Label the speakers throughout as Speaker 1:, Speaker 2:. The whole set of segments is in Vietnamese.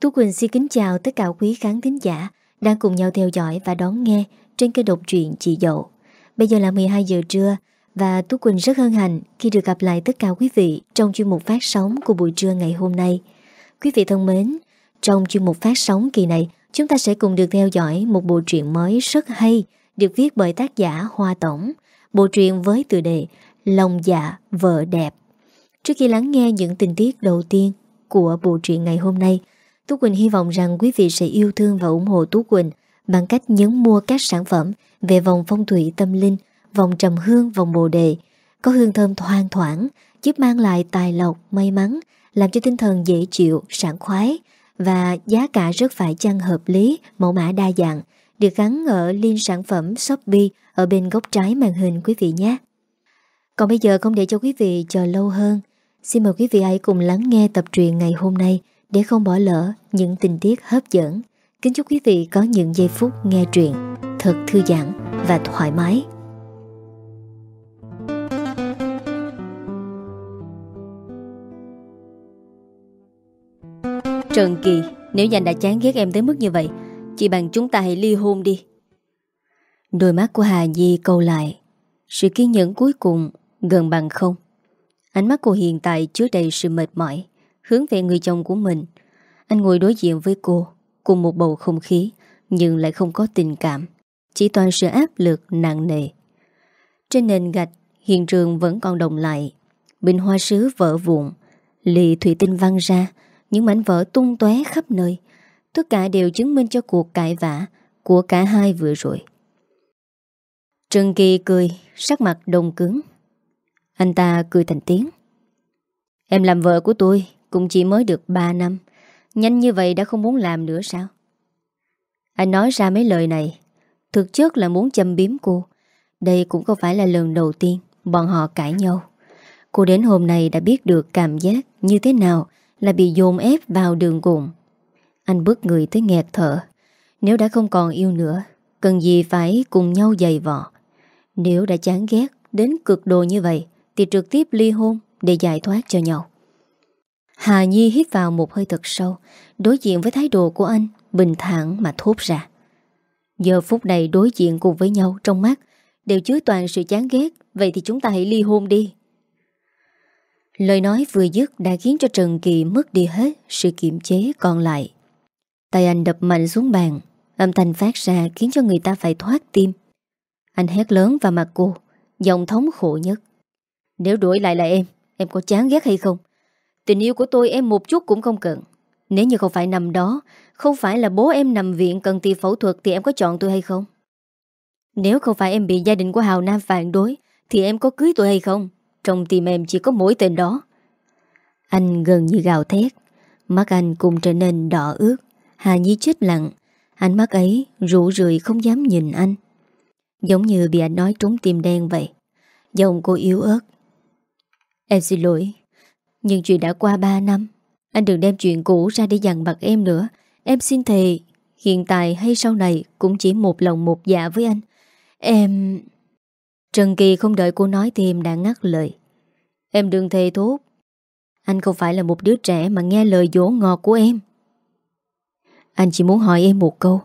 Speaker 1: Tú Quỳnh xin kính chào tất cả quý khán thính giả đang cùng nhau theo dõi và đón nghe trên kênh độc truyện Chị Dậu. Bây giờ là 12 giờ trưa và Tú Quỳnh rất hân hạnh khi được gặp lại tất cả quý vị trong chuyên mục phát sóng của buổi trưa ngày hôm nay. Quý vị thân mến, trong chuyên mục phát sóng kỳ này, chúng ta sẽ cùng được theo dõi một bộ truyện mới rất hay được viết bởi tác giả Hoa Tổng. Bộ truyện với tựa đề Lòng dạ vợ đẹp. Trước khi lắng nghe những tình tiết đầu tiên của bộ truyện ngày hôm nay, Tú Quỳnh hy vọng rằng quý vị sẽ yêu thương và ủng hộ Tú Quỳnh bằng cách nhấn mua các sản phẩm về vòng phong thủy tâm linh, vòng trầm hương, vòng bồ đề, có hương thơm thoang thoảng, giúp mang lại tài lộc, may mắn, làm cho tinh thần dễ chịu, sảng khoái và giá cả rất phải chăng hợp lý, mẫu mã đa dạng, được gắn ở link sản phẩm Shopee ở bên góc trái màn hình quý vị nhé. Còn bây giờ không để cho quý vị chờ lâu hơn, xin mời quý vị hãy cùng lắng nghe tập truyện ngày hôm nay để không bỏ lỡ những tình tiết hấp dẫn. Kính chúc quý vị có những giây phút nghe truyện thật thư giãn và thoải mái.
Speaker 2: Trần Kỳ, nếu anh đã chán ghét em tới mức như vậy, chỉ bằng chúng ta hãy ly hôn đi.
Speaker 1: Đôi mắt của Hà Nhi câu lại, sự kiên nhẫn cuối cùng gần bằng không. Ánh mắt cô hiện tại chứa đầy sự mệt mỏi hướng về người chồng của mình. Anh ngồi đối diện với cô, cùng một bầu không khí, nhưng lại không có tình cảm, chỉ toàn sự áp lực nặng nề. Trên nền gạch, hiện trường vẫn còn đồng lại. Bình hoa sứ vỡ vụn, lì thủy tinh văng ra, những mảnh vỡ tung tóe khắp nơi. Tất cả đều chứng minh cho cuộc cãi vã của cả hai vừa rồi. Trần Kỳ cười, sắc mặt đông cứng. Anh ta cười thành tiếng. Em làm vợ của tôi cũng chỉ mới được 3 năm. Nhanh như vậy đã không muốn làm nữa sao? Anh nói ra mấy lời này. Thực chất là muốn châm biếm cô. Đây cũng không phải là lần đầu tiên Bọn họ cãi nhau. Cô đến hôm nay đã biết được cảm giác Như thế nào là bị dồn ép vào đường cùng Anh bước người tới nghẹt thở. Nếu đã không còn yêu nữa, Cần gì phải cùng nhau dày vọ Nếu đã chán ghét Đến cực độ như vậy, Thì trực tiếp ly hôn để giải thoát cho nhau. Hà Nhi hít vào một hơi thật sâu, Đối diện với thái độ của anh, Bình thản mà thốt ra. Giờ phút này đối diện cùng với nhau Trong mắt, đều chứa toàn sự chán ghét, Vậy thì chúng ta hãy ly hôn đi. Lời nói vừa dứt Đã khiến cho Trần Kỳ mất đi hết Sự kiềm chế còn lại. Tay anh đập mạnh xuống bàn, Âm thanh phát ra khiến cho người ta phải thoát tim. Anh hét lớn vào mặt cô, Giọng thống khổ nhất. Nếu đuổi lại là em Em có chán ghét hay không? Tình yêu của tôi em một chút cũng không cần. Nếu như không phải nằm đó, Không phải là bố em nằm viện cần tiền phẫu thuật Thì em có chọn tôi hay không? Nếu không phải em bị gia đình của Hào Nam phản đối, Thì em có cưới tôi hay không? Trong tim em chỉ có mỗi tên đó. Anh gần như gào thét. Mắt anh cùng trở nên đỏ ướt. Hà Nhi chết lặng. Ánh mắt ấy rủ rượi không dám nhìn anh. Giống như bị anh nói trúng tim đen vậy. Giọng cô yếu ớt. Em xin lỗi nhưng chuyện đã qua 3 năm, Anh đừng đem chuyện cũ ra để dằn mặt em nữa. Em xin thề, Hiện tại hay sau này Cũng chỉ một lòng một dạ với anh. Em... Trần Kỳ không đợi cô nói thì em đã ngắt lời. Em đừng thề thốt. Anh không phải là một đứa trẻ Mà nghe lời dỗ ngọt của em. Anh chỉ muốn hỏi em một câu.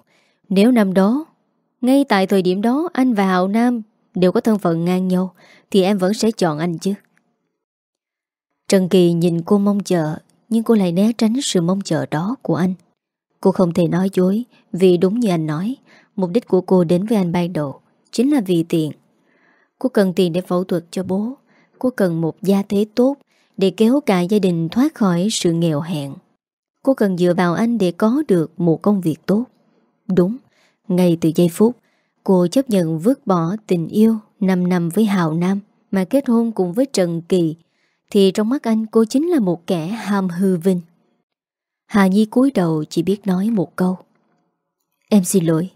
Speaker 1: Nếu năm đó, Ngay tại thời điểm đó, Anh và Hạo Nam Đều có thân phận ngang nhau, Thì em vẫn sẽ chọn anh chứ? Trần Kỳ nhìn cô mong chờ, Nhưng cô lại né tránh sự mong chờ đó của anh. Cô không thể nói dối, Vì đúng như anh nói, Mục đích của cô đến với anh ban đầu Chính là vì tiền. Cô cần tiền để phẫu thuật cho bố, Cô cần một gia thế tốt Để kéo cả gia đình thoát khỏi sự nghèo hẹn Cô cần dựa vào anh để có được một công việc tốt. Đúng, Ngay từ giây phút, Cô chấp nhận vứt bỏ tình yêu 5 năm với Hào Nam Mà kết hôn cùng với Trần Kỳ thì trong mắt anh cô chính là một kẻ ham hư vinh. Hà Nhi cúi đầu chỉ biết nói một câu. Em xin lỗi.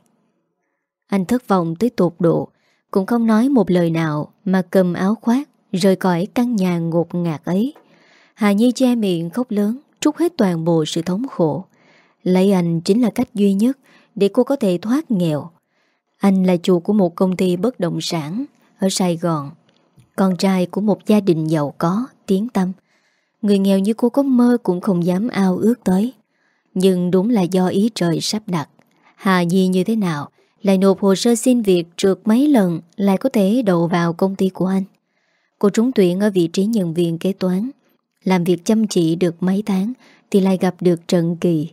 Speaker 1: Anh thất vọng tới tột độ, cũng không nói một lời nào mà cầm áo khoác, rời khỏi căn nhà ngột ngạt ấy. Hà Nhi che miệng khóc lớn, trút hết toàn bộ sự thống khổ. Lấy anh chính là cách duy nhất để cô có thể thoát nghèo. Anh là chủ của một công ty bất động sản ở Sài Gòn. Con trai của một gia đình giàu có, tiếng tâm. Người nghèo như cô có mơ cũng không dám ao ước tới. Nhưng đúng là do ý trời sắp đặt. Hà Nhi như thế nào? Lại nộp hồ sơ xin việc trượt mấy lần Lại có thể đậu vào công ty của anh? Cô trúng tuyển ở vị trí nhân viên kế toán. Làm việc chăm chỉ được mấy tháng Thì lại gặp được Trần Kỳ.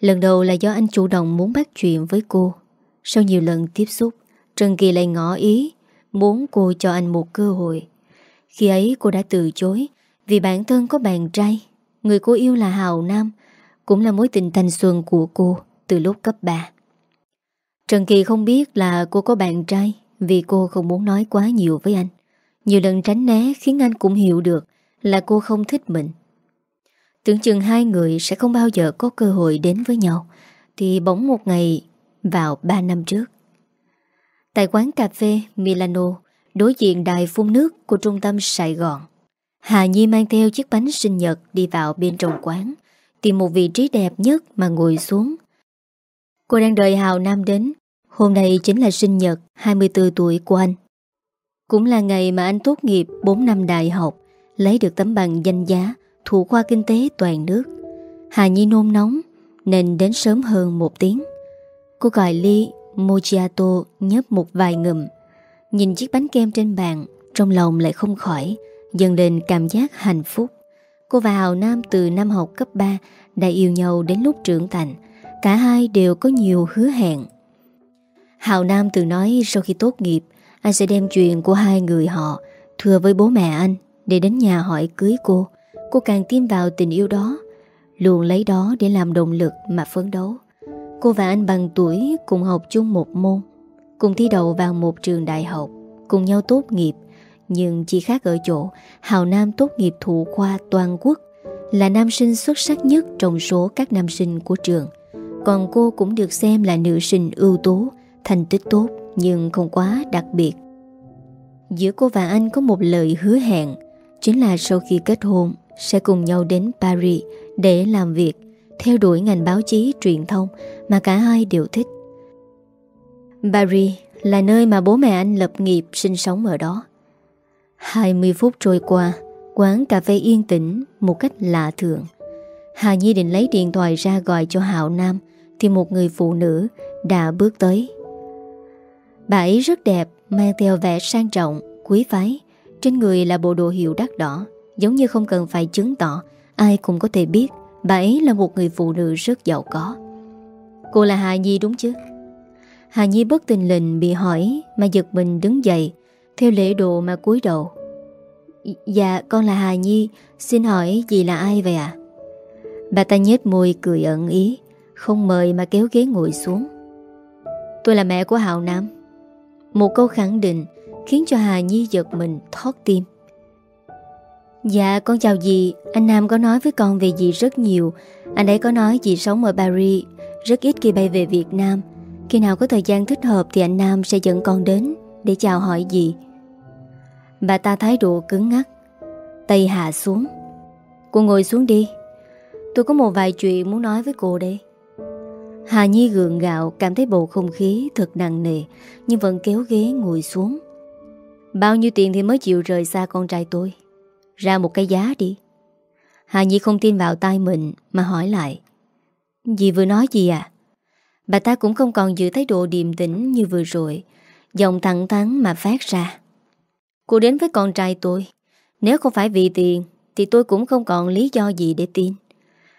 Speaker 1: Lần đầu là do anh chủ động muốn bắt chuyện với cô. Sau nhiều lần tiếp xúc Trần Kỳ lại ngỏ ý Muốn cô cho anh một cơ hội. Khi ấy cô đã từ chối, Vì bản thân có bạn trai, Người cô yêu là Hào Nam, Cũng là mối tình thanh xuân của cô Từ lúc cấp 3 Trần Kỳ không biết là cô có bạn trai, Vì cô không muốn nói quá nhiều với anh. Nhiều lần tránh né khiến anh cũng hiểu được Là cô không thích mình. Tưởng chừng hai người sẽ không bao giờ có cơ hội đến với nhau, Thì bỗng một ngày Vào 3 năm trước Tại quán cà phê Milano, Đối diện đài phun nước của trung tâm Sài Gòn. Hà Nhi mang theo chiếc bánh sinh nhật Đi vào bên trong quán, Tìm một vị trí đẹp nhất mà ngồi xuống. Cô đang đợi Hào Nam đến. Hôm nay chính là sinh nhật 24 tuổi của anh. Cũng là ngày mà anh tốt nghiệp 4 năm đại học, Lấy được tấm bằng danh giá Thủ khoa kinh tế toàn nước. Hà Nhi nôn nóng, Nên đến sớm hơn một tiếng. Cô gọi ly Mochiato nhấp một vài ngụm. Nhìn chiếc bánh kem trên bàn, Trong lòng lại không khỏi Dần lên cảm giác hạnh phúc. Cô và Hào Nam từ năm học cấp 3 Đã yêu nhau đến lúc trưởng thành. Cả hai đều có nhiều hứa hẹn. Hào Nam từng nói Sau khi tốt nghiệp, Anh sẽ đem chuyện của hai người họ Thừa với bố mẹ anh Để đến nhà hỏi cưới cô. Cô càng tin vào tình yêu đó, Luôn lấy đó để làm động lực mà phấn đấu. Cô và anh bằng tuổi Cùng học chung một môn, Cùng thi đậu vào một trường đại học, Cùng nhau tốt nghiệp. Nhưng chỉ khác ở chỗ, Hào Nam tốt nghiệp thủ khoa toàn quốc, Là nam sinh xuất sắc nhất Trong số các nam sinh của trường. Còn cô cũng được xem là nữ sinh ưu tú, Thành tích tốt, Nhưng không quá đặc biệt. Giữa cô và anh có một lời hứa hẹn, Chính là sau khi kết hôn, Sẽ cùng nhau đến Paris Để làm việc, Theo đuổi ngành báo chí truyền thông mà cả hai đều thích. Paris là nơi mà bố mẹ anh lập nghiệp sinh sống ở đó. 20 phút trôi qua Quán cà phê yên tĩnh Một cách lạ thường. Hà Nhi định lấy điện thoại ra gọi cho Hạo Nam Thì một người phụ nữ Đã bước tới. Bà ấy rất đẹp Mang theo vẻ sang trọng, quý phái. Trên người là bộ đồ hiệu đắt đỏ Giống như không cần phải chứng tỏ Ai cũng có thể biết Bà ấy là một người phụ nữ rất giàu có. Cô là Hà Nhi đúng chứ? Hà Nhi bất tình lình bị hỏi, Mà giật mình đứng dậy, Theo lễ độ mà cúi đầu. Dạ con là Hà Nhi, Xin hỏi dì là ai vậy ạ? Bà ta nhếch môi cười ẩn ý, Không mời mà kéo ghế ngồi xuống. Tôi là mẹ của Hạo Nam. Một câu khẳng định Khiến cho Hà Nhi giật mình thoát tim. Dạ con chào dì, Anh Nam có nói với con về dì rất nhiều. Anh ấy có nói dì sống ở Paris rất ít khi bay về Việt Nam. Khi nào có thời gian thích hợp Thì anh Nam sẽ dẫn con đến Để chào hỏi dì. Bà ta thái độ cứng ngắc. Tay hạ xuống. Cô ngồi xuống đi. Tôi có một vài chuyện muốn nói với cô đây. Hà Nhi gượng gạo, Cảm thấy bầu không khí thật nặng nề, Nhưng vẫn kéo ghế ngồi xuống. Bao nhiêu tiền thì mới chịu rời xa con trai tôi? Ra một cái giá đi. Hà Nhi không tin vào tay mình Mà hỏi lại. Dì vừa nói gì à? Bà ta cũng không còn giữ thái độ điềm tĩnh như vừa rồi. Giọng thẳng thắn mà phát ra. Cô đến với con trai tôi. Nếu không phải vì tiền, Thì tôi cũng không còn lý do gì để tin.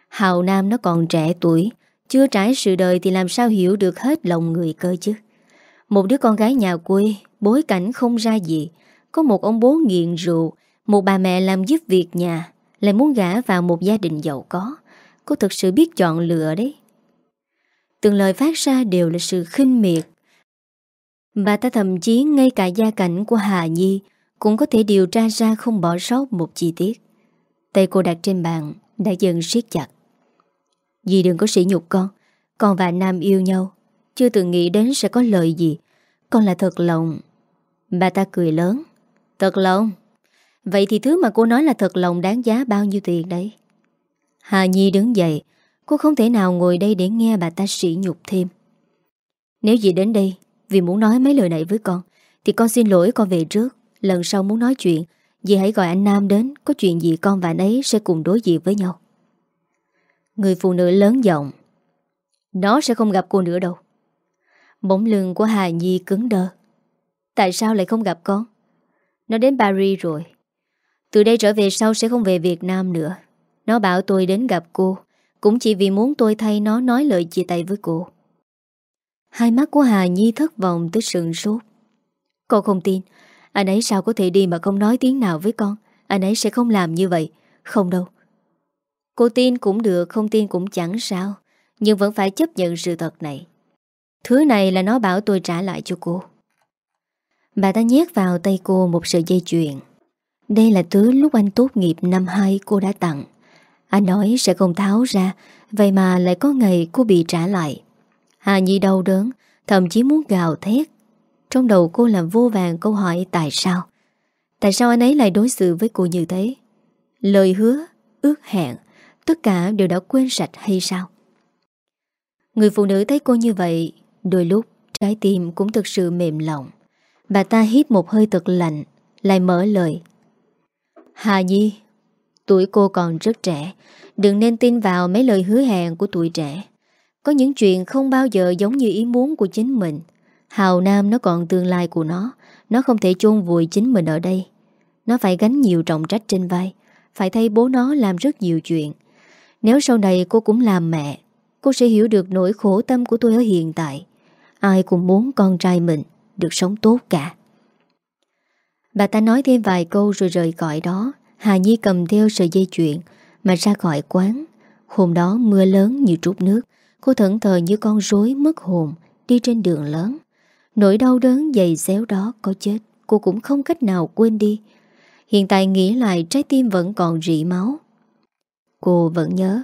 Speaker 1: Hào Nam nó còn trẻ tuổi, Chưa trải sự đời thì làm sao hiểu được hết lòng người cơ chứ? Một đứa con gái nhà quê, Bối cảnh không ra gì. Có một ông bố nghiện rượu, Một bà mẹ làm giúp việc nhà, Lại muốn gả vào một gia đình giàu có. Cô thực sự biết chọn lựa đấy Từng lời phát ra đều là sự khinh miệt Bà ta thậm chí ngay cả gia cảnh của Hà Nhi cũng có thể điều tra ra không bỏ sót một chi tiết. Tay cô đặt trên bàn đã dần siết chặt. Dì đừng có sỉ nhục con, con và Nam yêu nhau, chưa từng nghĩ đến sẽ có lợi gì. Con là thật lòng. Bà ta cười lớn. Thật lòng? Vậy thì thứ mà cô nói là thật lòng đáng giá bao nhiêu tiền đấy? Hà Nhi đứng dậy, cô không thể nào ngồi đây để nghe bà ta sỉ nhục thêm. Nếu dì đến đây vì muốn nói mấy lời này với con, thì con xin lỗi con về trước. Lần sau muốn nói chuyện Dì hãy gọi anh Nam đến Có chuyện gì con và anh ấy sẽ cùng đối diện với nhau. Người phụ nữ lớn giọng. Nó sẽ không gặp cô nữa đâu. Bỗng lưng của Hà Nhi cứng đơ. Tại sao lại không gặp con? Nó đến Paris rồi. Từ đây trở về sau sẽ không về Việt Nam nữa. Nó bảo tôi đến gặp cô. Cũng chỉ vì muốn tôi thay nó nói lời chia tay với cô. Hai mắt của Hà Nhi thất vọng tới sườn sốt. Con không tin. Anh ấy sao có thể đi mà không nói tiếng nào với con? Anh ấy sẽ không làm như vậy. Không đâu. Cô tin cũng được, Không tin cũng chẳng sao. Nhưng vẫn phải chấp nhận sự thật này. Thứ này là nó bảo tôi trả lại cho cô. Bà ta nhét vào tay cô một sợi dây chuyền. Đây là thứ lúc anh tốt nghiệp năm 2 cô đã tặng. Anh nói sẽ không tháo ra, Vậy mà lại có ngày cô bị trả lại. Hà Nhi đau đớn, Thậm chí muốn gào thét. Trong đầu cô làm vô vàng câu hỏi tại sao? Tại sao anh ấy lại đối xử với cô như thế? Lời hứa, Ước hẹn, Tất cả đều đã quên sạch hay sao? Người phụ nữ thấy cô như vậy, Đôi lúc trái tim cũng thực sự mềm lòng. Bà ta hít một hơi thật lạnh, Lại mở lời. Hà Nhi Tuổi cô còn rất trẻ. Đừng nên tin vào mấy lời hứa hẹn của tuổi trẻ. Có những chuyện không bao giờ giống như ý muốn của chính mình. Hào Nam nó còn tương lai của nó. Nó không thể chôn vùi chính mình ở đây. Nó phải gánh nhiều trọng trách trên vai. Phải thay bố nó làm rất nhiều chuyện. Nếu sau này cô cũng làm mẹ, Cô sẽ hiểu được nỗi khổ tâm của tôi ở hiện tại. Ai cũng muốn con trai mình Được sống tốt cả. Bà ta nói thêm vài câu rồi rời khỏi đó. Hà Nhi cầm theo sợi dây chuyện Mà ra khỏi quán. Hôm đó mưa lớn như trút nước. Cô thẫn thờ như con rối mất hồn, Đi trên đường lớn. Nỗi đau đớn dày xéo đó có chết, Cô cũng không cách nào quên đi. Hiện tại nghĩ lại, trái tim vẫn còn rỉ máu. Cô vẫn nhớ,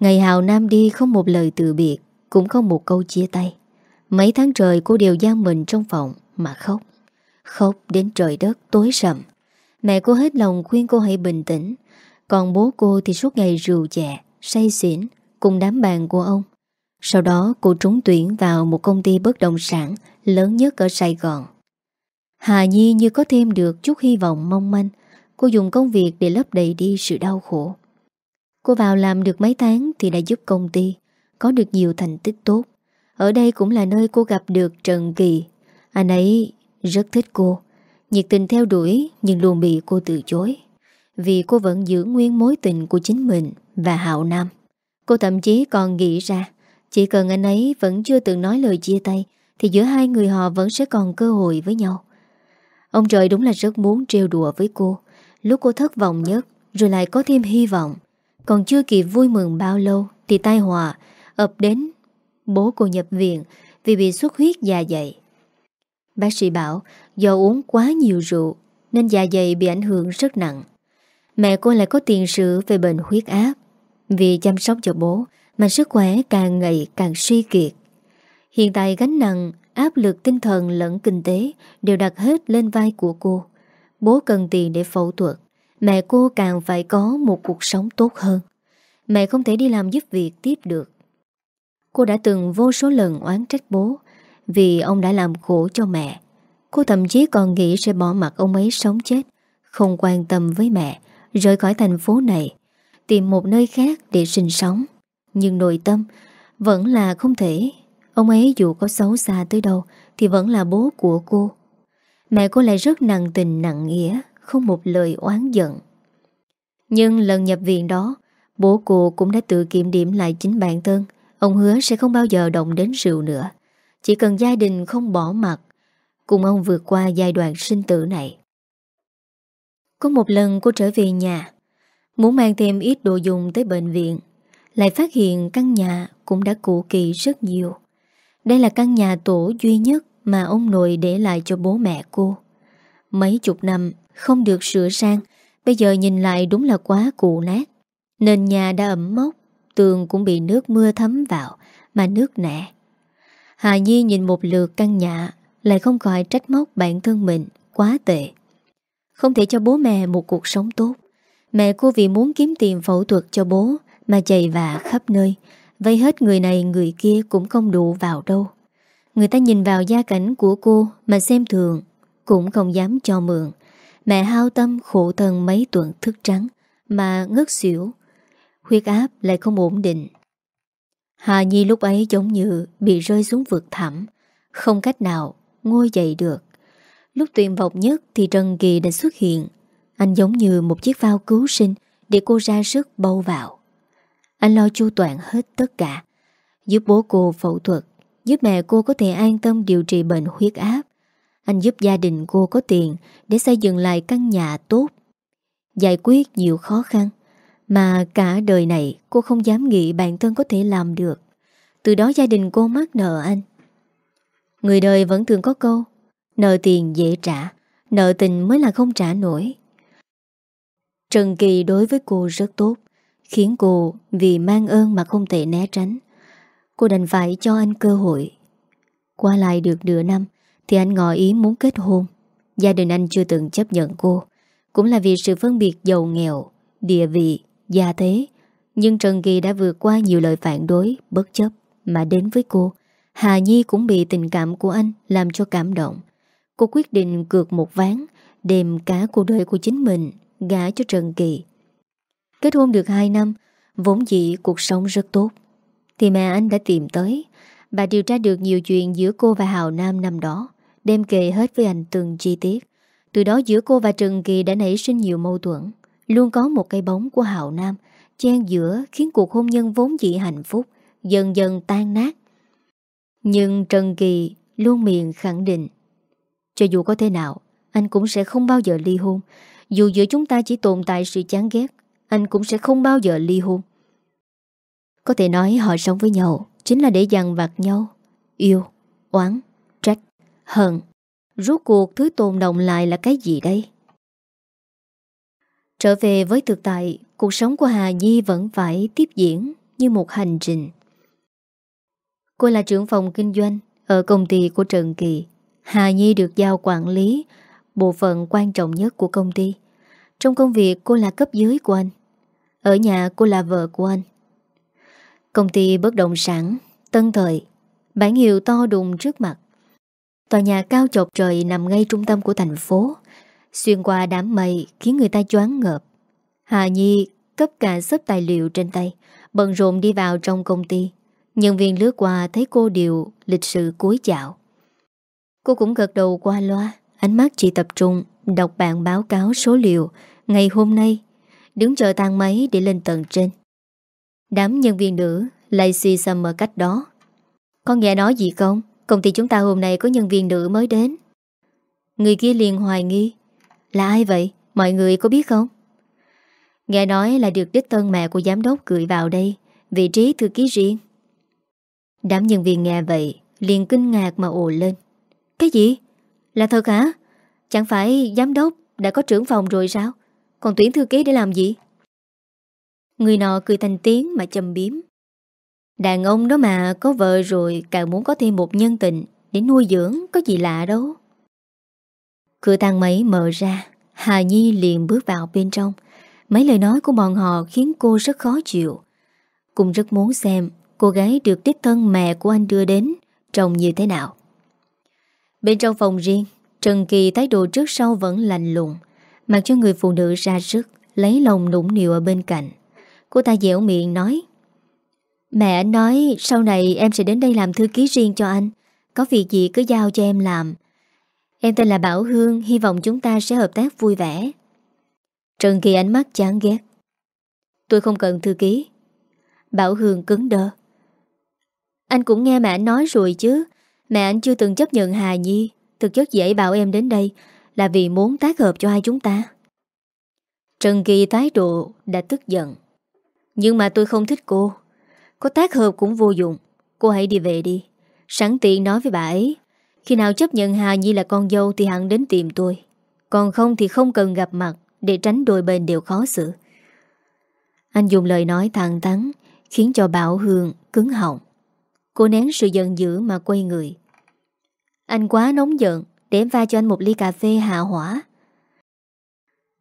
Speaker 1: Ngày Hào Nam đi không một lời từ biệt, Cũng không một câu chia tay. Mấy tháng trời cô đều giam mình trong phòng Mà khóc. Khóc đến trời đất tối sầm. Mẹ cô hết lòng khuyên cô hãy bình tĩnh. Còn bố cô thì suốt ngày rượu chè, Say xỉn Cùng đám bạn của ông. Sau đó, cô trúng tuyển vào một công ty bất động sản Lớn nhất ở Sài Gòn. Hà Nhi như có thêm được chút hy vọng mong manh. Cô dùng công việc để lấp đầy đi sự đau khổ. Cô vào làm được mấy tháng thì đã giúp công ty, Có được nhiều thành tích tốt. Ở đây cũng là nơi cô gặp được Trần Kỳ. Anh ấy rất thích cô. Nhiệt tình theo đuổi, Nhưng luôn bị cô từ chối. Vì cô vẫn giữ nguyên mối tình của chính mình Và Hạo Nam. Cô thậm chí còn nghĩ ra, Chỉ cần anh ấy vẫn chưa từng nói lời chia tay, Thì giữa hai người họ vẫn sẽ còn cơ hội với nhau. Ông trời đúng là rất muốn trêu đùa với cô. Lúc cô thất vọng nhất, Rồi lại có thêm hy vọng. Còn chưa kịp vui mừng bao lâu, Thì tai họa ập đến Bố cô nhập viện Vì bị xuất huyết dạ dày. Bác sĩ bảo do uống quá nhiều rượu, Nên dạ dày bị ảnh hưởng rất nặng. Mẹ cô lại có tiền sử về bệnh huyết áp. Vì chăm sóc cho bố Mà sức khỏe càng ngày càng suy kiệt. Hiện tại gánh nặng, Áp lực tinh thần lẫn kinh tế Đều đặt hết lên vai của cô. Bố cần tiền để phẫu thuật. Mẹ cô càng phải có một cuộc sống tốt hơn. Mẹ không thể đi làm giúp việc tiếp được. Cô đã từng vô số lần oán trách bố Vì ông đã làm khổ cho mẹ. Cô thậm chí còn nghĩ sẽ bỏ mặt ông ấy sống chết, Không quan tâm với mẹ, Rời khỏi thành phố này, Tìm một nơi khác để sinh sống. Nhưng nội tâm Vẫn là không thể. Ông ấy dù có xấu xa tới đâu Thì vẫn là bố của cô. Mẹ cô lại rất nặng tình, nặng nghĩa, Không một lời oán giận. Nhưng lần nhập viện đó, Bố cô cũng đã tự kiểm điểm lại chính bản thân. Ông hứa sẽ không bao giờ động đến rượu nữa. Chỉ cần gia đình không bỏ mặt Cùng ông vượt qua giai đoạn sinh tử này Có một lần cô trở về nhà Muốn mang thêm ít đồ dùng tới bệnh viện Lại phát hiện căn nhà cũng đã cũ kỳ rất nhiều Đây là căn nhà tổ duy nhất mà ông nội để lại cho bố mẹ cô. Mấy chục năm không được sửa sang, bây giờ nhìn lại đúng là quá cụ nát. Nền nhà đã ẩm mốc, tường cũng bị nước mưa thấm vào, mà nước nẻ. Hà Nhi nhìn một lượt căn nhà, lại không khỏi trách móc bản thân mình, quá tệ. Không thể cho bố mẹ một cuộc sống tốt. Mẹ cô vì muốn kiếm tiền phẫu thuật cho bố mà chạy vạ khắp nơi, vây hết người này người kia cũng không đủ vào đâu. Người ta nhìn vào gia cảnh của cô mà xem thường, cũng không dám cho mượn. Mẹ hao tâm khổ thân mấy tuần thức trắng mà ngất xỉu. Huyết áp lại không ổn định Hà Nhi lúc ấy giống như Bị rơi xuống vực thẳm Không cách nào ngôi dậy được. Lúc tuyệt vọng nhất Thì Trần Kỳ đã xuất hiện. Anh giống như một chiếc phao cứu sinh Để cô ra sức bâu vào. Anh lo chu toàn hết tất cả, Giúp bố cô phẫu thuật, Giúp mẹ cô có thể an tâm điều trị bệnh huyết áp. Anh giúp gia đình cô có tiền Để xây dựng lại căn nhà tốt, Giải quyết nhiều khó khăn. Mà cả đời này, cô không dám nghĩ bản thân có thể làm được. Từ đó gia đình cô mắc nợ anh. Người đời vẫn thường có câu Nợ tiền dễ trả Nợ tình mới là không trả nổi. Trần Kỳ đối với cô rất tốt Khiến cô vì mang ơn mà không thể né tránh. Cô đành phải cho anh cơ hội. Qua lại được nửa năm Thì anh ngỏ ý muốn kết hôn. Gia đình anh chưa từng chấp nhận cô Cũng là vì sự phân biệt giàu nghèo Địa vị, gia thế. Nhưng Trần Kỳ đã vượt qua nhiều lời phản đối Bất chấp mà đến với cô. Hà Nhi cũng bị tình cảm của anh Làm cho cảm động. Cô quyết định cược một ván, Đem cả cuộc đời của chính mình Gả cho Trần Kỳ. Kết hôn được 2 năm, Vốn dĩ cuộc sống rất tốt. Thì mẹ anh đã tìm tới, Bà điều tra được nhiều chuyện giữa cô và Hào Nam năm đó, Đem kề hết với anh từng chi tiết. Từ đó giữa cô và Trần Kỳ đã nảy sinh nhiều mâu thuẫn, Luôn có một cái bóng của Hào Nam Chen giữa khiến cuộc hôn nhân vốn dĩ hạnh phúc Dần dần tan nát. Nhưng Trần Kỳ luôn miệng khẳng định Cho dù có thế nào Anh cũng sẽ không bao giờ ly hôn. Dù giữa chúng ta chỉ tồn tại sự chán ghét Anh cũng sẽ không bao giờ ly hôn. Có thể nói họ sống với nhau Chính là để dằn vặt nhau. Yêu, oán, trách, hận. Rốt cuộc thứ tồn động lại là cái gì đây? Trở về với thực tại Cuộc sống của Hà Nhi vẫn phải tiếp diễn Như một hành trình. Cô là trưởng phòng kinh doanh Ở công ty của Trần Kỳ. Hà Nhi được giao quản lý Bộ phận quan trọng nhất của công ty. Trong công việc, cô là cấp dưới của anh. Ở nhà, cô là vợ của anh. Công ty bất động sản, Tân Thời. Bản hiệu to đùng trước mặt. Tòa nhà cao chọc trời nằm ngay trung tâm của thành phố. Xuyên qua đám mây Khiến người ta choáng ngợp. Hà Nhi cấp cả sấp tài liệu trên tay, Bận rộn đi vào trong công ty. Nhân viên lướt qua thấy cô điều Lịch sự cúi chào. Cô cũng gật đầu qua loa, Ánh mắt chỉ tập trung, Đọc bản báo cáo số liệu Ngày hôm nay, Đứng chờ thang máy để lên tầng trên. Đám nhân viên nữ lại xì xầm ở cách đó. Con nghe nói gì không? Công ty chúng ta hôm nay có nhân viên nữ mới đến. Người kia liền hoài nghi. Là ai vậy? Mọi người có biết không? Nghe nói là được đích thân mẹ của giám đốc gửi vào đây, Vị trí thư ký riêng. Đám nhân viên nghe vậy Liền kinh ngạc mà ồ lên Cái gì Là thật hả Chẳng phải giám đốc đã có trưởng phòng rồi sao Còn tuyển thư ký để làm gì Người nọ cười thành tiếng mà châm biếm Đàn ông đó mà có vợ rồi càng muốn có thêm một nhân tình để nuôi dưỡng có gì lạ đâu. Cửa thang máy mở ra, Hà Nhi liền bước vào bên trong. Mấy lời nói của bọn họ khiến cô rất khó chịu. Cũng rất muốn xem cô gái được đích thân mẹ của anh đưa đến trông như thế nào. Bên trong phòng riêng, Trần Kỳ thái độ trước sau vẫn lành lùng, mặc cho người phụ nữ ra sức, lấy lòng nũng nịu ở bên cạnh. Cô ta dẻo miệng nói Mẹ anh nói sau này em sẽ đến đây làm thư ký riêng cho anh Có việc gì cứ giao cho em làm Em tên là Bảo Hương Hy vọng chúng ta sẽ hợp tác vui vẻ Trần Kỳ ánh mắt chán ghét Tôi không cần thư ký Bảo Hương cứng đơ anh cũng nghe mẹ anh nói rồi chứ. Mẹ anh chưa từng chấp nhận Hà Nhi. Thực chất dễ bảo em đến đây Là vì muốn tác hợp cho hai chúng ta. Trần Kỳ thái độ đã tức giận. Nhưng mà tôi không thích cô. Có tác hợp cũng vô dụng. Cô hãy đi về đi. Sẵn tiện nói với bà ấy. Khi nào chấp nhận Hà Nhi là con dâu Thì hẳn đến tìm tôi. Còn không thì không cần gặp mặt Để tránh đôi bên đều khó xử. Anh dùng lời nói thẳng thắn Khiến cho Bảo Hương cứng họng. Cô nén sự giận dữ mà quay người. Anh quá nóng giận Để em pha cho anh một ly cà phê hạ hỏa.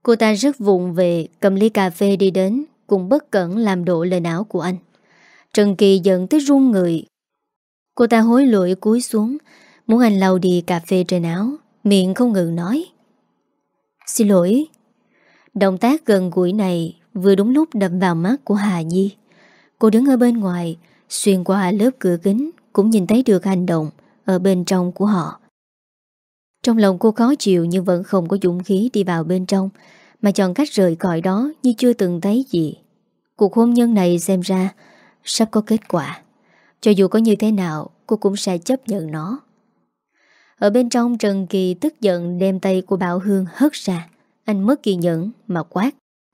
Speaker 1: Cô ta rất vụng về Cầm ly cà phê đi đến Cùng bất cẩn làm đổ lên áo của anh. Trần Kỳ giận tới run người. Cô ta hối lỗi cúi xuống Muốn anh lau đi cà phê trên áo Miệng không ngừng nói. Xin lỗi. Động tác gần gũi này vừa đúng lúc đập vào mắt của Hà Nhi. Cô đứng ở bên ngoài, xuyên qua lớp cửa kính cũng nhìn thấy được hành động ở bên trong của họ. Trong lòng cô khó chịu nhưng vẫn không có dũng khí đi vào bên trong, mà chọn cách rời khỏi đó như chưa từng thấy gì. Cuộc hôn nhân này xem ra sắp có kết quả. Cho dù có như thế nào, cô cũng sẽ chấp nhận nó. Ở bên trong Trần Kỳ tức giận đem tay của Bảo Hương hất ra. Anh mất kỳ nhẫn mà quát.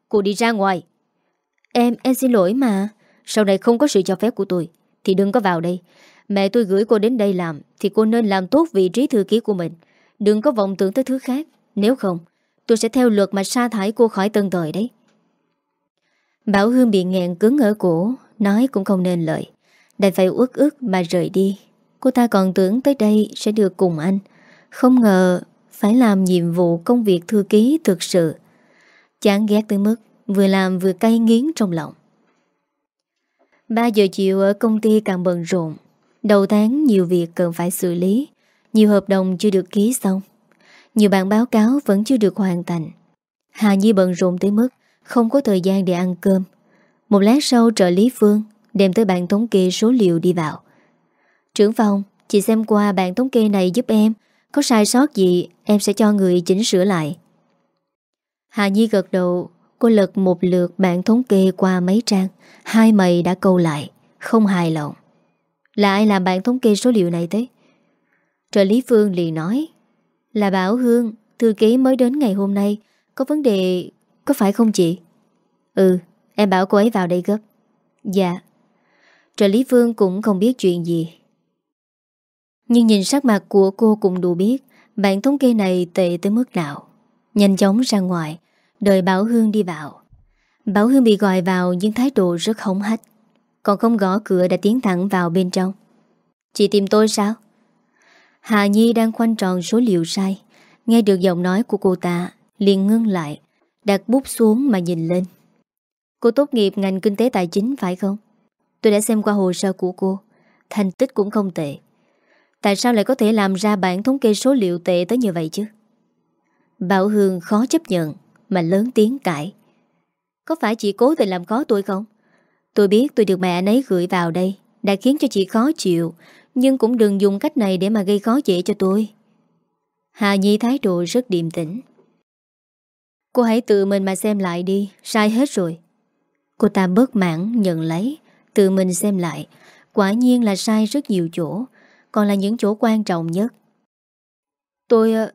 Speaker 1: Cô đi ra ngoài. Em, em xin lỗi mà. Sau này không có sự cho phép của tôi. Thì đừng có vào đây. Mẹ tôi gửi cô đến đây làm thì cô nên làm tốt vị trí thư ký của mình. Đừng có vọng tưởng tới thứ khác. Nếu không, tôi sẽ theo luật mà sa thải cô khỏi tân thời đấy. Bảo Hương bị nghẹn cứng ở cổ, nói cũng không nên lời, Đành phải ước ước mà rời đi. Cô ta còn tưởng tới đây sẽ được cùng anh. Không ngờ phải làm nhiệm vụ công việc thư ký thực sự. Chán ghét tới mức vừa làm vừa cay nghiến trong lòng. 3 giờ chiều ở công ty càng bận rộn. Đầu tháng nhiều việc cần phải xử lý. Nhiều hợp đồng chưa được ký xong. Nhiều bản báo cáo vẫn chưa được hoàn thành. Hà Nhi bận rộn tới mức không có thời gian để ăn cơm. Một lát sau trợ lý Phương đem tới bản thống kê số liệu đi vào. Trưởng phòng, chị xem qua bản thống kê này giúp em. Có sai sót gì em sẽ cho người chỉnh sửa lại. Hà Nhi gật đầu, cô lật một lượt bản thống kê qua mấy trang. Hai mày đã câu lại, không hài lòng. Là ai làm bản thống kê số liệu này thế? Trợ lý Phương liền nói Là Bảo Hương, thư ký mới đến ngày hôm nay Có vấn đề, có phải không chị? Ừ, em bảo cô ấy vào đây gấp Dạ Trợ lý Phương cũng không biết chuyện gì Nhưng nhìn sắc mặt của cô cũng đủ biết Bản thống kê này tệ tới mức nào Nhanh chóng ra ngoài Đợi Bảo Hương đi vào. Bảo Hương bị gọi vào nhưng thái độ rất hống hách. Còn không gõ cửa đã tiến thẳng vào bên trong. Chị tìm tôi sao? Hà Nhi đang khoanh tròn số liệu sai. Nghe được giọng nói của cô ta, liền ngưng lại, Đặt bút xuống mà nhìn lên. Cô tốt nghiệp ngành kinh tế tài chính phải không? Tôi đã xem qua hồ sơ của cô, Thành tích cũng không tệ. Tại sao lại có thể làm ra bản thống kê số liệu tệ tới như vậy chứ? Bảo Hương khó chấp nhận. Mà lớn tiếng cãi. Có phải chị cố tình làm khó tôi không? Tôi biết tôi được mẹ anh ấy gửi vào đây, Đã khiến cho chị khó chịu, Nhưng cũng đừng dùng cách này để mà gây khó dễ cho tôi. Hà Nhi thái độ rất điềm tĩnh. Cô hãy tự mình mà xem lại đi, Sai hết rồi. Cô ta bớt mãn nhận lấy, Tự mình xem lại. Quả nhiên là sai rất nhiều chỗ, Còn là những chỗ quan trọng nhất. Tôi... Ờ,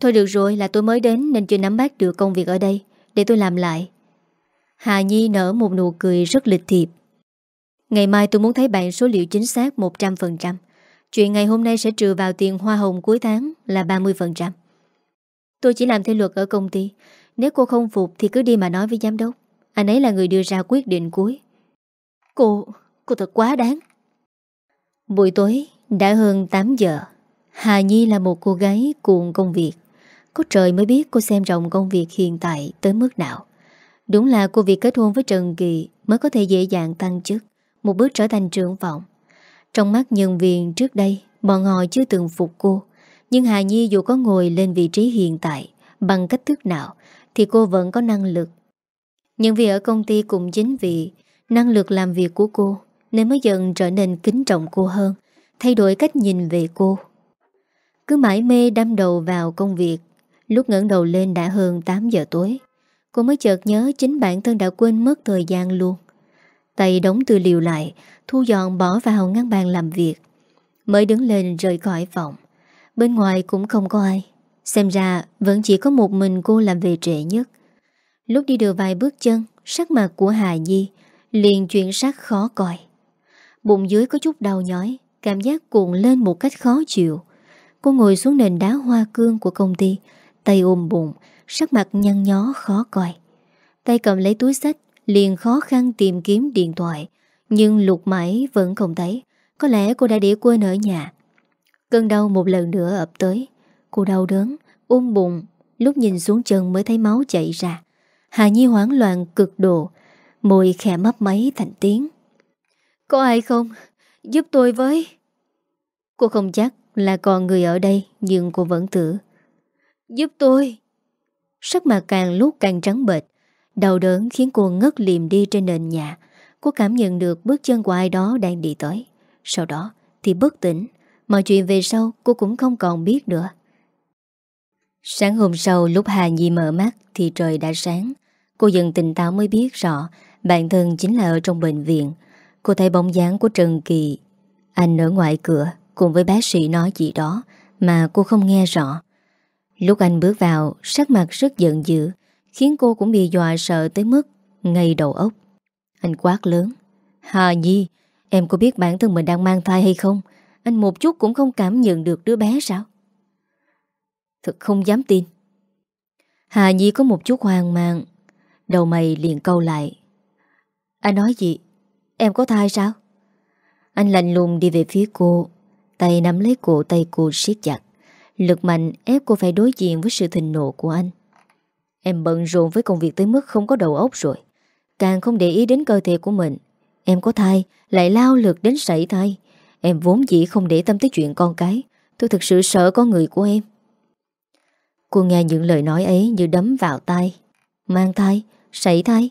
Speaker 1: Thôi được rồi là tôi mới đến Nên chưa nắm bắt được công việc ở đây. Để tôi làm lại. Hà Nhi nở một nụ cười rất lịch thiệp. Ngày mai tôi muốn thấy bạn số liệu chính xác 100% Chuyện ngày hôm nay sẽ trừ vào tiền hoa hồng cuối tháng là 30% Tôi chỉ làm theo luật ở công ty. Nếu cô không phục thì cứ đi mà nói với giám đốc. Anh ấy là người đưa ra quyết định cuối. Cô, cô thật quá đáng. Buổi tối đã hơn 8 giờ. Hà Nhi là một cô gái cuồng công việc. Có trời mới biết cô xem rộng công việc hiện tại tới mức nào. Đúng là cô việc kết hôn với Trần Kỳ Mới có thể dễ dàng tăng chức, Một bước trở thành trưởng vọng Trong mắt nhân viên trước đây, Bọn họ chưa từng phục cô. Nhưng Hà Nhi dù có ngồi lên vị trí hiện tại Bằng cách thức nào, Thì cô vẫn có năng lực. Nhân viên ở công ty cùng chính vì Năng lực làm việc của cô, Nên mới dần trở nên kính trọng cô hơn, Thay đổi cách nhìn về cô. Cứ mãi mê đâm đầu vào công việc Lúc ngẩng đầu lên đã hơn 8 giờ tối. Cô mới chợt nhớ chính bản thân đã quên mất thời gian luôn. Tay đóng tư liệu lại, Thu dọn bỏ vào ngăn bàn làm việc. Mới đứng lên rời khỏi phòng. Bên ngoài cũng không có ai. Xem ra vẫn chỉ có một mình cô làm về trễ nhất. Lúc đi được vài bước chân, Sắc mặt của Hà Nhi liền chuyển sắc khó coi. Bụng dưới có chút đau nhói, Cảm giác cuộn lên một cách khó chịu. Cô ngồi xuống nền đá hoa cương của công ty Tay ôm bụng Sắc mặt nhăn nhó khó coi. Tay cầm lấy túi sách Liền khó khăn tìm kiếm điện thoại Nhưng lục mãi vẫn không thấy Có lẽ cô đã để quên ở nhà. Cơn đau một lần nữa ập tới Cô đau đớn, ôm bụng Lúc nhìn xuống chân mới thấy máu chảy ra. Hà Nhi hoảng loạn cực độ Môi khẽ mấp máy thành tiếng. Có ai không? Giúp tôi với. Cô không chắc là còn người ở đây Nhưng cô vẫn tự Giúp tôi. Sắc mặt càng lúc càng trắng bệch, Đau đớn khiến cô ngất liềm đi trên nền nhà. Cô cảm nhận được bước chân của ai đó đang đi tới. Sau đó thì bất tỉnh, Mọi chuyện về sau cô cũng không còn biết nữa. Sáng hôm sau, lúc Hà Nhi mở mắt Thì trời đã sáng. Cô dần tỉnh táo mới biết rõ Bản thân chính là ở trong bệnh viện. Cô thấy bóng dáng của Trần Kỳ. Anh ở ngoài cửa Cùng với bác sĩ nói gì đó Mà cô không nghe rõ. Lúc anh bước vào, Sắc mặt rất giận dữ, Khiến cô cũng bị dọa sợ tới mức Ngay đầu óc Anh quát lớn, Hà Nhi, Em có biết bản thân mình đang mang thai hay không? Anh một chút cũng không cảm nhận được đứa bé sao? Thật không dám tin. Hà Nhi có một chút hoang mang, Đầu mày liền câu lại, Anh nói gì? Em có thai sao? Anh lạnh lùng đi về phía cô, Tay nắm lấy cổ tay cô siết chặt. Lực mạnh ép cô phải đối diện với sự thịnh nộ của anh. Em bận rộn với công việc tới mức không có đầu óc rồi. Càng không để ý đến cơ thể của mình. Em có thai Lại lao lực đến sảy thai. Em vốn dĩ không để tâm tới chuyện con cái. Tôi thực sự sợ con người của em. Cô nghe những lời nói ấy như đấm vào tay Mang thai, sảy thai.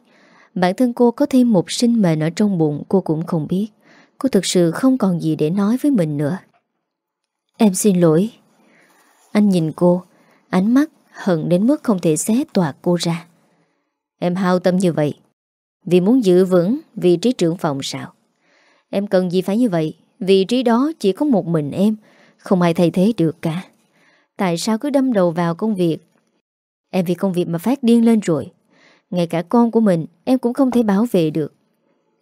Speaker 1: Bản thân cô có thêm một sinh mệnh ở trong bụng cô cũng không biết. Cô thực sự không còn gì để nói với mình nữa. Em xin lỗi. Anh nhìn cô, Ánh mắt hận đến mức không thể xé toạc cô ra. Em hao tâm như vậy, Vì muốn giữ vững vị trí trưởng phòng sao? Em cần gì phải như vậy? Vị trí đó chỉ có một mình em, Không ai thay thế được cả. Tại sao cứ đâm đầu vào công việc? Em vì công việc mà phát điên lên rồi. Ngay cả con của mình, Em cũng không thể bảo vệ được.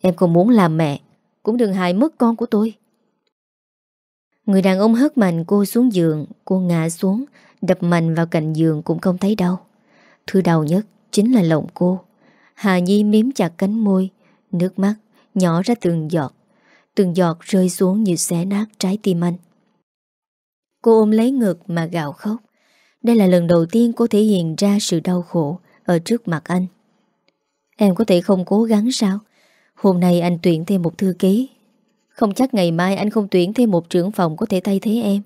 Speaker 1: Em không muốn làm mẹ, Cũng đừng hại mất con của tôi. Người đàn ông hất mạnh cô xuống giường, Cô ngã xuống, Đập mạnh vào cạnh giường cũng không thấy đau. Thứ đau nhất chính là lòng cô. Hà Nhi miếm chặt cánh môi, Nước mắt nhỏ ra từng giọt. Từng giọt rơi xuống như xé nát trái tim anh. Cô ôm lấy ngực mà gào khóc. Đây là lần đầu tiên cô thể hiện ra sự đau khổ Ở trước mặt anh. Em có thể không cố gắng sao? Hôm nay anh tuyển thêm một thư ký. Không chắc ngày mai anh không tuyển thêm một trưởng phòng có thể thay thế em.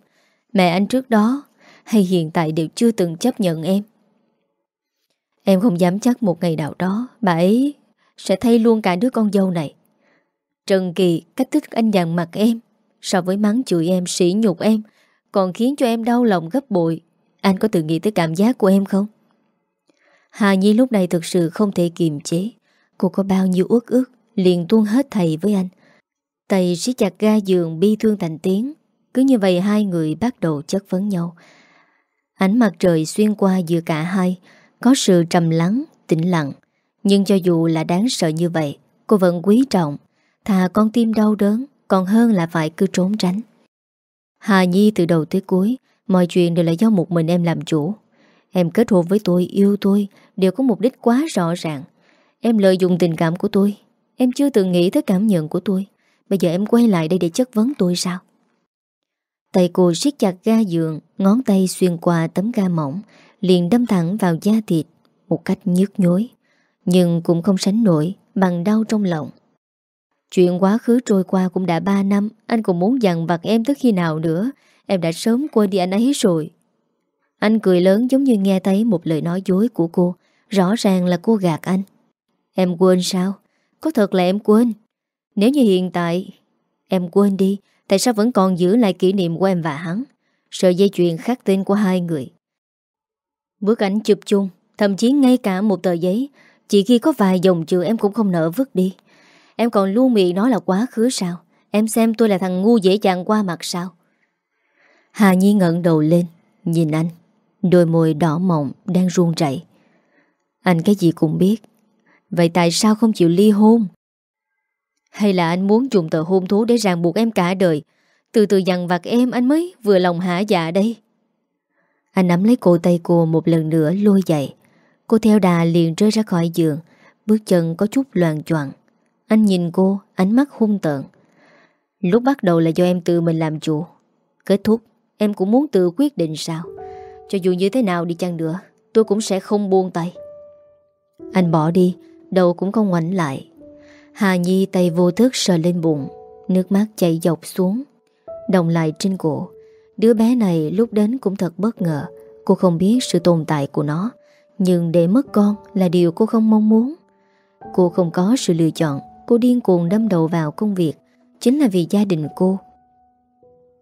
Speaker 1: Mẹ anh trước đó, Hay hiện tại đều chưa từng chấp nhận em. Em không dám chắc một ngày nào đó Bà ấy sẽ thay luôn cả đứa con dâu này. Trần Kỳ, cách thức anh dằn mặt em So với mắng chửi em, sỉ nhục em, Còn khiến cho em đau lòng gấp bội. Anh có từng nghĩ tới cảm giác của em không? Hà Nhi lúc này thực sự không thể kiềm chế. Cô có bao nhiêu ước ước Liền tuôn hết thầy với anh. Tay siết chặt ga giường bi thương thành tiếng. Cứ như vậy hai người bắt đầu chất vấn nhau. Ánh mặt trời xuyên qua giữa cả hai Có sự trầm lắng, tĩnh lặng. Nhưng cho dù là đáng sợ như vậy Cô vẫn quý trọng. Thà con tim đau đớn Còn hơn là phải cứ trốn tránh. Hà Nhi từ đầu tới cuối Mọi chuyện đều là do một mình em làm chủ. Em kết hôn với tôi, yêu tôi Đều có mục đích quá rõ ràng. Em lợi dụng tình cảm của tôi. Em chưa từng nghĩ tới cảm nhận của tôi. Bây giờ em quay lại đây để chất vấn tôi sao? Tay cô siết chặt ga giường, Ngón tay xuyên qua tấm ga mỏng, Liền đâm thẳng vào da thịt Một cách nhức nhối, Nhưng cũng không sánh nổi Bằng đau trong lòng. Chuyện quá khứ trôi qua cũng đã 3 năm, Anh còn muốn dằn vặt em tới khi nào nữa? Em đã sớm quên đi anh ấy rồi. Anh cười lớn giống như nghe thấy Một lời nói dối của cô, Rõ ràng là cô gạt anh. Em quên sao? Có thật là em quên. Nếu như hiện tại Em quên đi, Tại sao vẫn còn giữ lại kỷ niệm của em và hắn? Sợi dây chuyền khắc tên của hai người. Bức ảnh chụp chung, Thậm chí ngay cả một tờ giấy. Chỉ khi có vài dòng chữ em cũng không nỡ vứt đi. Em còn luôn miệng nói là quá khứ sao? Em xem tôi là thằng ngu dễ dàng qua mặt sao? Hà Nhi ngẩn đầu lên, Nhìn anh. Đôi môi đỏ mọng đang run rẩy. Anh cái gì cũng biết. Vậy tại sao không chịu ly hôn? Hay là anh muốn dùng tờ hôn thú Để ràng buộc em cả đời? Từ từ dằn vặt em, anh mới vừa lòng hả dạ đây? Anh nắm lấy cổ tay cô một lần nữa, lôi dậy. Cô theo đà liền rơi ra khỏi giường. Bước chân có chút loàn choạng. Anh nhìn cô, Ánh mắt hung tợn. Lúc bắt đầu là do em tự mình làm chủ. Kết thúc, Em cũng muốn tự quyết định sao? Cho dù như thế nào đi chăng nữa, Tôi cũng sẽ không buông tay. Anh bỏ đi, Đầu cũng không ngoảnh lại. Hà Nhi tay vô thức sờ lên bụng, Nước mắt chảy dọc xuống, Đồng lại trên cổ. Đứa bé này lúc đến cũng thật bất ngờ. Cô không biết sự tồn tại của nó, Nhưng để mất con là điều cô không mong muốn. Cô không có sự lựa chọn, Cô điên cuồng đâm đầu vào công việc, Chính là vì gia đình cô.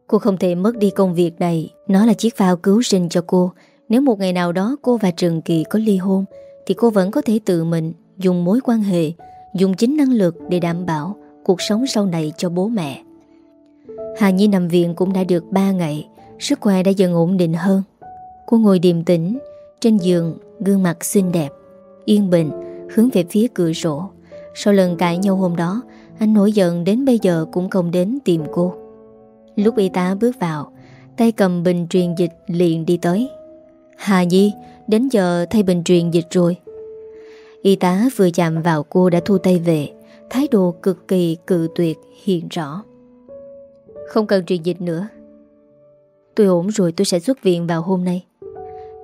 Speaker 1: Cô không thể mất đi công việc này, Nó là chiếc phao cứu sinh cho cô. Nếu một ngày nào đó cô và Trần Kỳ có ly hôn, Thì cô vẫn có thể tự mình Dùng mối quan hệ Dùng chính năng lực để đảm bảo Cuộc sống sau này cho bố mẹ. Hà Nhi nằm viện cũng đã được 3 ngày, Sức khỏe đã dần ổn định hơn. Cô ngồi điềm tĩnh, Trên giường, gương mặt xinh đẹp, Yên bình, hướng về phía cửa sổ. Sau lần cãi nhau hôm đó, Anh nổi giận đến bây giờ cũng không đến tìm cô. Lúc y tá bước vào, Tay cầm bình truyền dịch liền đi tới. Hà Nhi, Đến giờ thay bình truyền dịch rồi. Y tá vừa chạm vào cô đã thu tay về. Thái độ cực kỳ cự tuyệt hiện rõ. Không cần truyền dịch nữa. Tôi ổn rồi, tôi sẽ xuất viện vào hôm nay.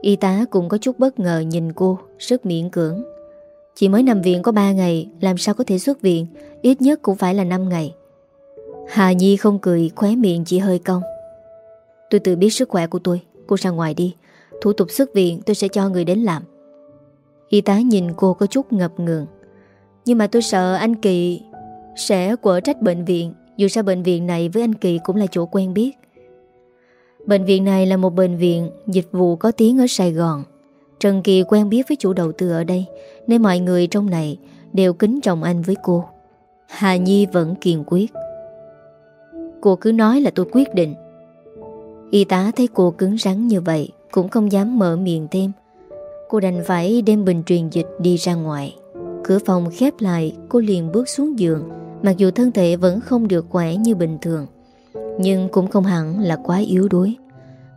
Speaker 1: Y tá cũng có chút bất ngờ nhìn cô, Rất miễn cưỡng. Chỉ mới nằm viện có 3 ngày, Làm sao có thể xuất viện? Ít nhất cũng phải là 5 ngày. Hà Nhi không cười, khóe miệng chỉ hơi cong. Tôi tự biết sức khỏe của tôi. Cô ra ngoài đi. Thủ tục xuất viện tôi sẽ cho người đến làm. Y tá nhìn cô có chút ngập ngừng. Nhưng mà tôi sợ anh Kỳ Sẽ quở trách bệnh viện, Dù sao bệnh viện này với anh Kỳ cũng là chỗ quen biết. Bệnh viện này là một bệnh viện Dịch vụ có tiếng ở Sài Gòn. Trần Kỳ quen biết với chủ đầu tư ở đây, Nên mọi người trong này Đều kính trọng anh với cô. Hà Nhi vẫn kiên quyết. Cô cứ nói là tôi quyết định. Y tá thấy cô cứng rắn như vậy, Cũng không dám mở miệng thêm. Cô đành phải đem bình truyền dịch đi ra ngoài. Cửa phòng khép lại, Cô liền bước xuống giường. Mặc dù thân thể vẫn không được khỏe như bình thường, Nhưng cũng không hẳn là quá yếu đuối.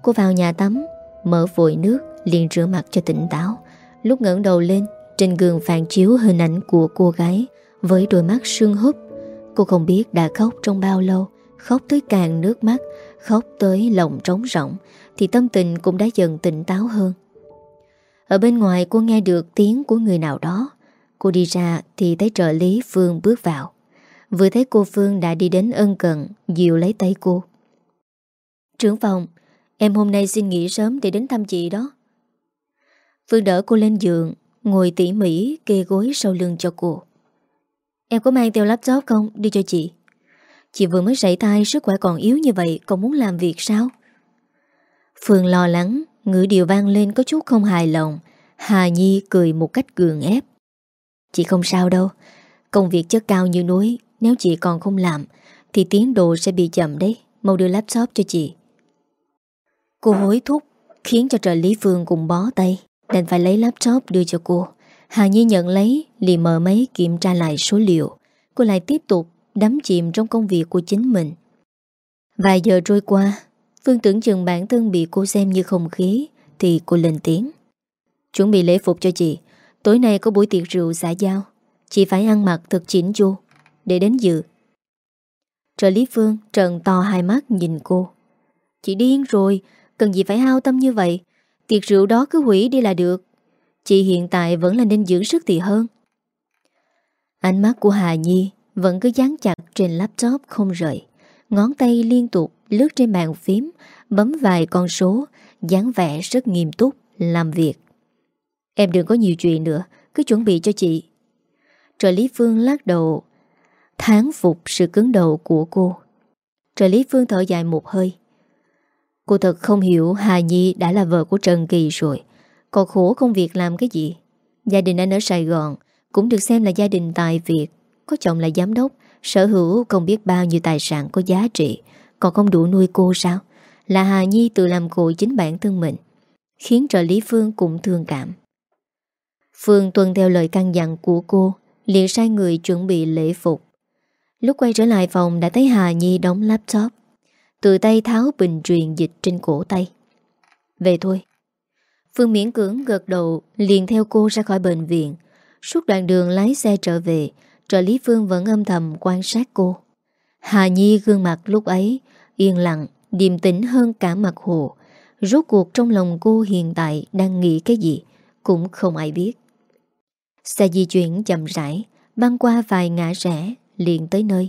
Speaker 1: Cô vào nhà tắm, Mở vội nước, liền rửa mặt cho tỉnh táo. Lúc ngẩng đầu lên, Trên gương phản chiếu hình ảnh của cô gái Với đôi mắt sưng húp. Cô không biết đã khóc trong bao lâu, Khóc tới càng nước mắt, Khóc tới lòng trống rỗng, Thì tâm tình cũng đã dần tỉnh táo hơn. Ở bên ngoài cô nghe được tiếng của người nào đó. Cô đi ra thì thấy trợ lý Phương bước vào. Vừa thấy cô Phương đã đi đến ân cần, Dìu lấy tay cô. Trưởng phòng, Em hôm nay xin nghỉ sớm để đến thăm chị đó. Phương đỡ cô lên giường, Ngồi tỉ mỉ kê gối sau lưng cho cô. Em có mang theo laptop không? Đi cho chị. Chị vừa mới sảy tay sức khỏe còn yếu như vậy, Còn muốn làm việc sao? Phương lo lắng Ngữ điệu vang lên có chút không hài lòng. Hà Nhi cười một cách gường ép. Chị không sao đâu. Công việc chất cao như núi, Nếu chị còn không làm, Thì tiến độ sẽ bị chậm đấy. Mau đưa laptop cho chị. Cô hối thúc, Khiến cho trợ lý Phương cùng bó tay. Đành phải lấy laptop đưa cho cô. Hà Nhi nhận lấy liền mở máy kiểm tra lại số liệu. Cô lại tiếp tục đắm chìm trong công việc của chính mình. Vài giờ trôi qua Phương tưởng chừng bản thân bị cô xem như không khí, Thì cô lên tiếng. Chuẩn bị lễ phục cho chị. Tối nay có buổi tiệc rượu xã giao. Chị phải ăn mặc thật chỉnh chu, Để đến dự. Trợ lý Phương trần to hai mắt nhìn cô. Chị điên rồi, Cần gì phải hao tâm như vậy? Tiệc rượu đó cứ hủy đi là được. Chị hiện tại vẫn là nên dưỡng sức thì hơn. Ánh mắt của Hà Nhi Vẫn cứ dán chặt trên laptop không rời. Ngón tay liên tục lướt trên bàn phím, Bấm vài con số, dáng vẻ rất nghiêm túc, Làm việc. Em đừng có nhiều chuyện nữa, Cứ chuẩn bị cho chị. Trợ lý Phương lắc đầu Tháng phục sự cứng đầu của cô. Trợ lý Phương thở dài một hơi. Cô thật không hiểu Hà Nhi đã là vợ của Trần Kỳ rồi, Còn khổ công việc làm cái gì? Gia đình anh ở Sài Gòn Cũng được xem là gia đình tài Việt Có chồng là giám đốc, Sở hữu không biết bao nhiêu tài sản có giá trị còn không đủ nuôi cô sao? Là Hà Nhi tự làm cội chính bản thân mình, Khiến trợ lý Phương cũng thương cảm. Phương tuân theo lời căn dặn của cô, liền sai người chuẩn bị lễ phục. Lúc quay trở lại phòng đã thấy Hà Nhi đóng laptop, Tự tay tháo bình truyền dịch trên cổ tay. Về thôi. Phương miễn cưỡng gật đầu, liền theo cô ra khỏi bệnh viện. Suốt đoạn đường lái xe trở về, Trợ lý Phương vẫn âm thầm quan sát cô. Hà Nhi gương mặt lúc ấy Yên lặng, điềm tĩnh hơn cả mặt hồ. Rốt cuộc trong lòng cô hiện tại đang nghĩ cái gì Cũng không ai biết. Xe di chuyển chậm rãi Băng qua vài ngã rẽ liền tới nơi.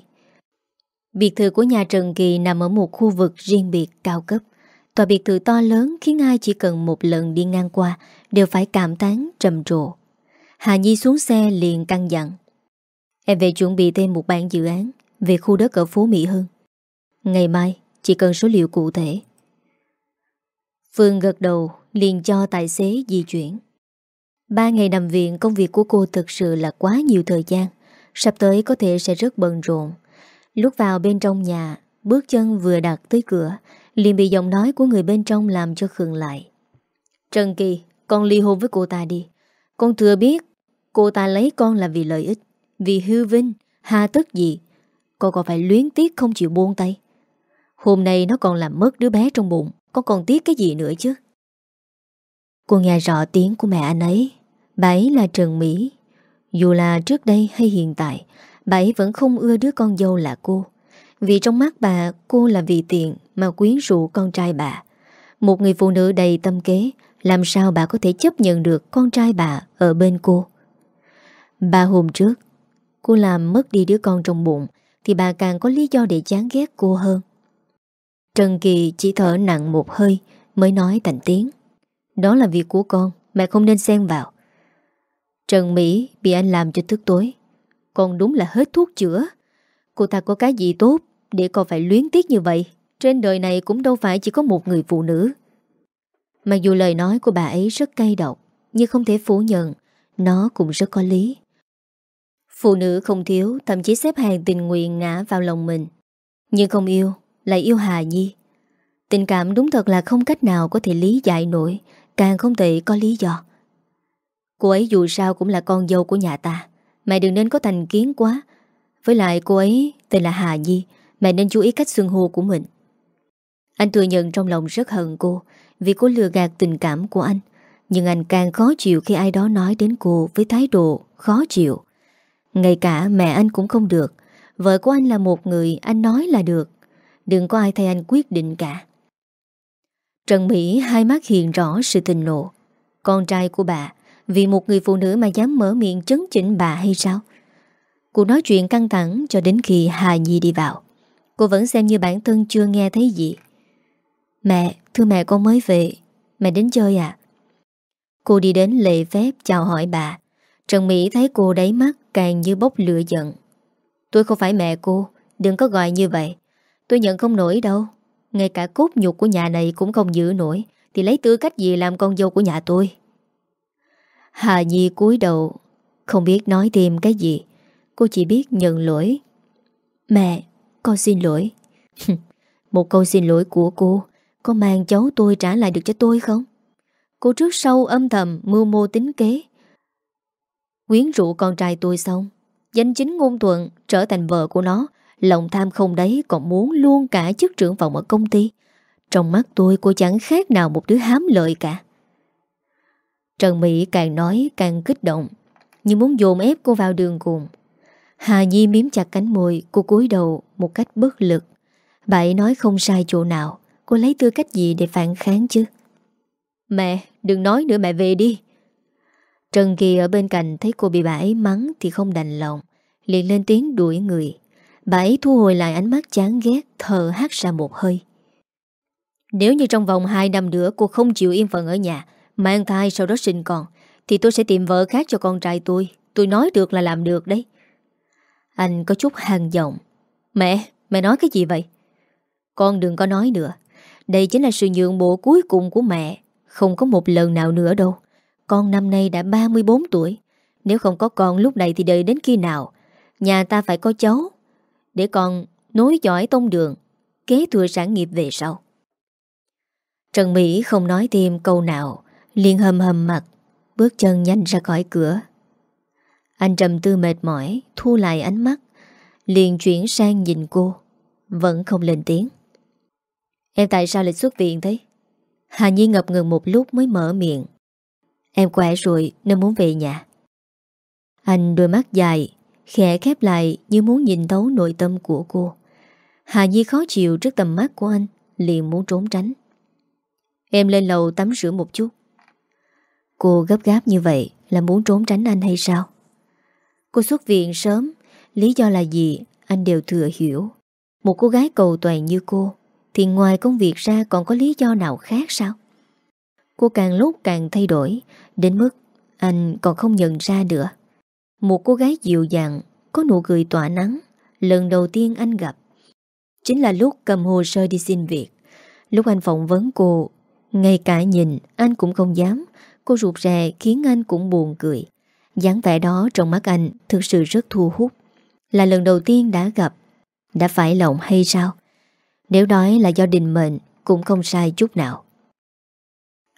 Speaker 1: Biệt thự của nhà Trần Kỳ nằm ở một khu vực riêng biệt cao cấp. Tòa biệt thự to lớn khiến ai chỉ cần một lần đi ngang qua Đều phải cảm tán trầm trồ. Hà Nhi xuống xe liền căng dặn. Em về chuẩn bị thêm một bản dự án. Về khu đất ở phố Mỹ Hưng Ngày mai, chỉ cần số liệu cụ thể. Phương gật đầu, liền cho tài xế di chuyển. Ba ngày nằm viện, công việc của cô thực sự là quá nhiều thời gian. Sắp tới có thể sẽ rất bận rộn. Lúc vào bên trong nhà, Bước chân vừa đặt tới cửa, liền bị giọng nói của người bên trong làm cho khường lại. Trần Kỳ, Con ly hôn với cô ta đi. Con thừa biết Cô ta lấy con là vì lợi ích, Vì hư vinh, Hà tất gì. Con còn phải luyến tiếc không chịu buông tay. Hôm nay nó còn làm mất đứa bé trong bụng Con còn tiếc cái gì nữa chứ? Cô nghe rõ tiếng của mẹ anh ấy. Bà ấy là Trần Mỹ. Dù là trước đây hay hiện tại, Bà ấy vẫn không ưa đứa con dâu là cô. Vì trong mắt bà, Cô là vì tiền mà quyến rũ con trai bà. Một người phụ nữ đầy tâm kế, Làm sao bà có thể chấp nhận được Con trai bà ở bên cô? Ba hôm trước, Cô làm mất đi đứa con trong bụng thì bà càng có lý do để chán ghét cô hơn. Trần Kỳ chỉ thở nặng một hơi, Mới nói thành tiếng. Đó là việc của con, Mẹ không nên xen vào. Trần Mỹ bị anh làm cho thức tối. Con đúng là hết thuốc chữa. Cô ta có cái gì tốt Để con phải luyến tiếc như vậy? Trên đời này cũng đâu phải chỉ có một người phụ nữ. Mặc dù lời nói của bà ấy rất cay độc, Nhưng không thể phủ nhận, Nó cũng rất có lý. Phụ nữ không thiếu, Thậm chí xếp hàng tình nguyện ngã vào lòng mình. Nhưng không yêu, Lại yêu Hà Nhi. Tình cảm đúng thật là không cách nào có thể lý giải nổi, Càng không thể có lý do. Cô ấy dù sao cũng là con dâu của nhà ta. Mẹ đừng nên có thành kiến quá. Với lại cô ấy tên là Hà Nhi, Mẹ nên chú ý cách xương hô của mình. Anh thừa nhận trong lòng rất hận cô, Vì cô lừa gạt tình cảm của anh. Nhưng anh càng khó chịu khi ai đó nói đến cô Với thái độ khó chịu ngay cả mẹ anh cũng không được. Vợ của anh là một người anh nói là được. Đừng có ai thay anh quyết định cả. Trần Mỹ hai mắt hiện rõ sự tình nộ. Con trai của bà Vì một người phụ nữ mà dám mở miệng chấn chỉnh bà hay sao? Cô nói chuyện căng thẳng cho đến khi Hà Nhi đi vào. Cô vẫn xem như bản thân chưa nghe thấy gì. Mẹ, thưa mẹ con mới về. Mẹ đến chơi à Cô đi đến lệ phép chào hỏi bà. Trần Mỹ thấy cô đáy mắt càng như bốc lửa giận. Tôi không phải mẹ cô, đừng có gọi như vậy. Tôi nhận không nổi đâu. Ngay cả cốt nhục của nhà này cũng không giữ nổi, thì lấy tư cách gì làm con dâu của nhà tôi. Hà Nhi cúi đầu, không biết nói thêm cái gì. Cô chỉ biết nhận lỗi. Mẹ, con xin lỗi. Một câu xin lỗi của cô có mang cháu tôi trả lại được cho tôi không? Cô trước sau âm thầm mưu mô tính kế Quyến rũ con trai tôi xong, Danh chính ngôn thuận trở thành vợ của nó. Lòng tham không đấy còn muốn luôn cả chức trưởng phòng ở công ty. Trong mắt tôi, cô chẳng khác nào một đứa hám lợi cả. Trần Mỹ càng nói càng kích động, Như muốn dồn ép cô vào đường cùng. Hà Nhi miếm chặt cánh môi, Cô cúi đầu một cách bất lực. Bà ấy nói không sai chỗ nào, Cô lấy tư cách gì để phản kháng chứ? Mẹ, đừng nói nữa, mẹ về đi. Trần Kỳ ở bên cạnh thấy cô bị bà ấy mắng thì không đành lòng, liền lên tiếng đuổi người. Bà ấy thu hồi lại ánh mắt chán ghét, thở hát ra một hơi. Nếu như trong vòng 2 năm nữa cô không chịu yên phận ở nhà, mang thai sau đó sinh con, thì tôi sẽ tìm vợ khác cho con trai tôi. Tôi nói được là làm được đấy. Anh có chút hàng giọng. Mẹ, mẹ nói cái gì vậy? Con đừng có nói nữa. Đây chính là sự nhượng bộ cuối cùng của mẹ. Không có một lần nào nữa đâu. Con năm nay đã 34 tuổi. Nếu không có con lúc này thì đợi đến khi nào? Nhà ta phải có cháu. Để con nối dõi tông đường, Kế thừa sản nghiệp về sau. Trần Mỹ không nói thêm câu nào, liền hầm hầm mặt, Bước chân nhanh ra khỏi cửa. Anh trầm tư mệt mỏi, Thu lại ánh mắt, Liền chuyển sang nhìn cô, Vẫn không lên tiếng. Em tại sao lại xuất viện thế? Hà Nhi ngập ngừng một lúc mới mở miệng. Em khỏe rồi, nên muốn về nhà. Anh đôi mắt dài, Khẽ khép lại như muốn nhìn thấu nội tâm của cô. Hà Nhi khó chịu trước tầm mắt của anh, Liền muốn trốn tránh. Em lên lầu tắm rửa một chút. Cô gấp gáp như vậy Là muốn trốn tránh anh hay sao? Cô xuất viện sớm, Lý do là gì Anh đều thừa hiểu. Một cô gái cầu toàn như cô, Thì ngoài công việc ra còn có lý do nào khác sao? Cô càng lúc càng thay đổi Đến mức, anh còn không nhận ra nữa. Một cô gái dịu dàng, Có nụ cười tỏa nắng, Lần đầu tiên anh gặp. Chính là lúc cầm hồ sơ đi xin việc. Lúc anh phỏng vấn cô, Ngay cả nhìn, anh cũng không dám. Cô rụt rè khiến anh cũng buồn cười. Dáng vẻ đó trong mắt anh Thực sự rất thu hút. Là lần đầu tiên đã gặp, Đã phải lòng hay sao? Nếu nói là do định mệnh, Cũng không sai chút nào.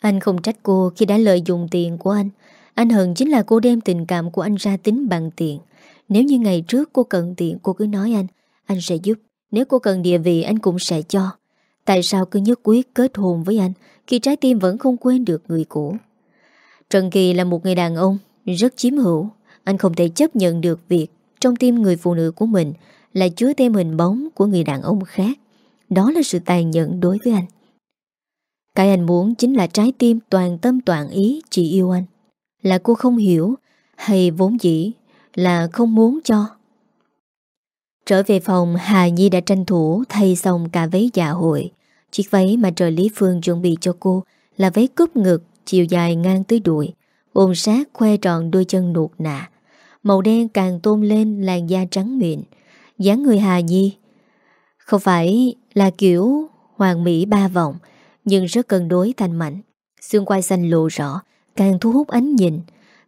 Speaker 1: Anh không trách cô khi đã lợi dụng tiền của anh. Anh hận chính là cô đem tình cảm của anh ra tính bằng tiền. Nếu như ngày trước cô cần tiền, Cô cứ nói anh Anh sẽ giúp. Nếu cô cần địa vị, anh cũng sẽ cho. Tại sao cứ nhất quyết kết hôn với anh, Khi trái tim vẫn không quên được người cũ? Trần Kỳ là một người đàn ông, Rất chiếm hữu. Anh không thể chấp nhận được việc Trong tim người phụ nữ của mình Là chứa thêm hình bóng của người đàn ông khác. Đó là sự tàn nhẫn đối với anh. Cái anh muốn chính là trái tim toàn tâm toàn ý chỉ yêu anh. Là cô không hiểu, Hay vốn dĩ là không muốn cho. Trở về phòng, Hà Nhi đã tranh thủ thay xong cả váy dạ hội. Chiếc váy mà trời Lý Phương chuẩn bị cho cô Là váy cúp ngực, Chiều dài ngang tới đùi, Ôm sát khoe tròn đôi chân nuột nạ Màu đen càng tôn lên làn da trắng mịn. Dáng người Hà Nhi Không phải là kiểu Hoàng mỹ ba vòng nhưng rất cân đối thành mảnh. Xương quai xanh lộ rõ, Càng thu hút ánh nhìn.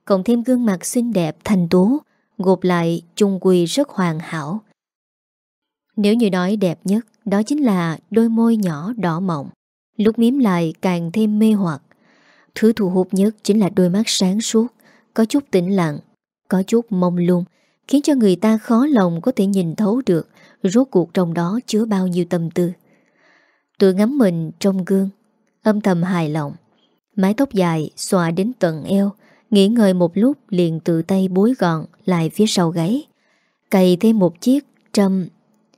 Speaker 1: Cộng thêm gương mặt xinh đẹp, thanh tú, Gộp lại chung quy rất hoàn hảo. Nếu như nói đẹp nhất, Đó chính là đôi môi nhỏ đỏ mọng. Lúc miếm lại càng thêm mê hoặc. Thứ thu hút nhất chính là đôi mắt sáng suốt, Có chút tĩnh lặng, Có chút mông lung, Khiến cho người ta khó lòng có thể nhìn thấu được Rốt cuộc trong đó chứa bao nhiêu tâm tư. Tự ngắm mình trong gương Âm thầm hài lòng Mái tóc dài xòa đến tận eo Nghỉ ngơi một lúc liền tự tay búi gọn Lại phía sau gáy Cày thêm một chiếc trâm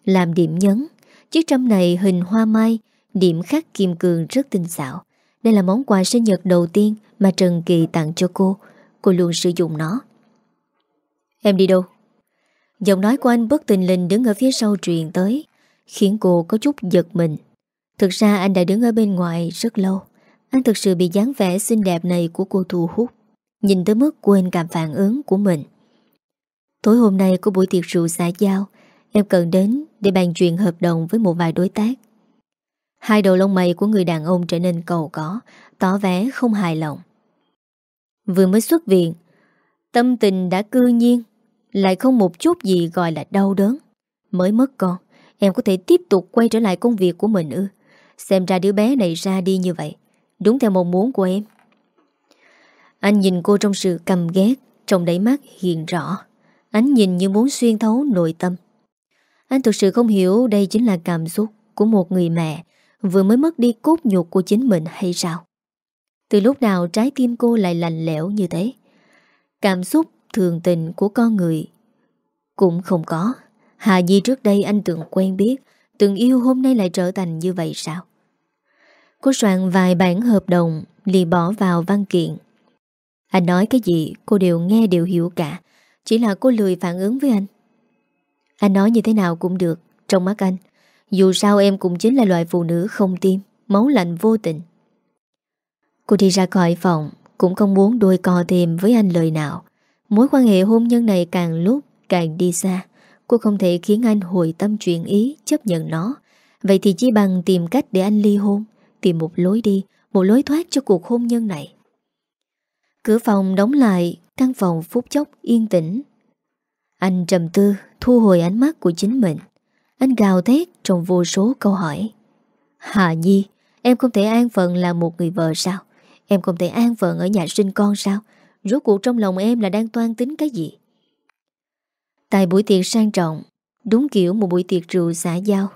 Speaker 1: Làm điểm nhấn Chiếc trâm này hình hoa mai Điểm khắc kim cương rất tinh xảo đây là món quà sinh nhật đầu tiên mà Trần Kỳ tặng cho cô. Cô luôn sử dụng nó. Em đi đâu? Giọng nói của anh bất tình lình đứng ở phía sau truyền tới, khiến cô có chút giật mình. Thực ra anh đã đứng ở bên ngoài rất lâu. Anh thực sự bị dáng vẻ xinh đẹp này của cô thu hút. Nhìn tới mức quên cảm phản ứng của mình. Tối hôm nay có buổi tiệc rượu xã giao, em cần đến để bàn chuyện hợp đồng với một vài đối tác. Hai đầu lông mày của người đàn ông trở nên cầu có Tỏ vẻ không hài lòng Vừa mới xuất viện Tâm tình đã cư nhiên Lại không một chút gì gọi là đau đớn Mới mất con Em có thể tiếp tục quay trở lại công việc của mình ư Xem ra đứa bé này ra đi như vậy. Đúng theo mong muốn của em. Anh nhìn cô trong sự cầm ghét, Trong đáy mắt hiện rõ. Ánh nhìn như muốn xuyên thấu nội tâm. Anh thực sự không hiểu đây chính là cảm xúc của một người mẹ Vừa mới mất đi cốt nhục của chính mình hay sao? Từ lúc nào trái tim cô lại lạnh lẽo như thế? Cảm xúc thường tình của con người Cũng không có. Hà Di trước đây anh tưởng quen biết Từng yêu hôm nay lại trở thành như vậy sao? Cô soạn vài bản hợp đồng liền bỏ vào văn kiện. Anh nói cái gì, cô đều nghe đều hiểu cả. Chỉ là cô lười phản ứng với anh. Anh nói như thế nào cũng được, Trong mắt anh. Dù sao em cũng chính là loại phụ nữ không tim Máu lạnh vô tình. Cô đi ra khỏi phòng, Cũng không muốn đôi co thêm với anh lời nào. Mối quan hệ hôn nhân này càng lúc Càng đi xa. Cô không thể khiến anh hồi tâm chuyện ý, Chấp nhận nó. Vậy thì chỉ bằng tìm cách để anh ly hôn, Tìm một lối đi, Một lối thoát cho cuộc hôn nhân này. Cửa phòng đóng lại, Căn phòng phút chốc yên tĩnh. Anh trầm tư, Thu hồi ánh mắt của chính mình. Anh gào thét trong vô số câu hỏi. Hà Nhi, Em không thể an phận là một người vợ sao? Em không thể an phận ở nhà sinh con sao? Rốt cuộc trong lòng em là đang toan tính cái gì? Tại buổi tiệc sang trọng Đúng kiểu một buổi tiệc rượu xã giao.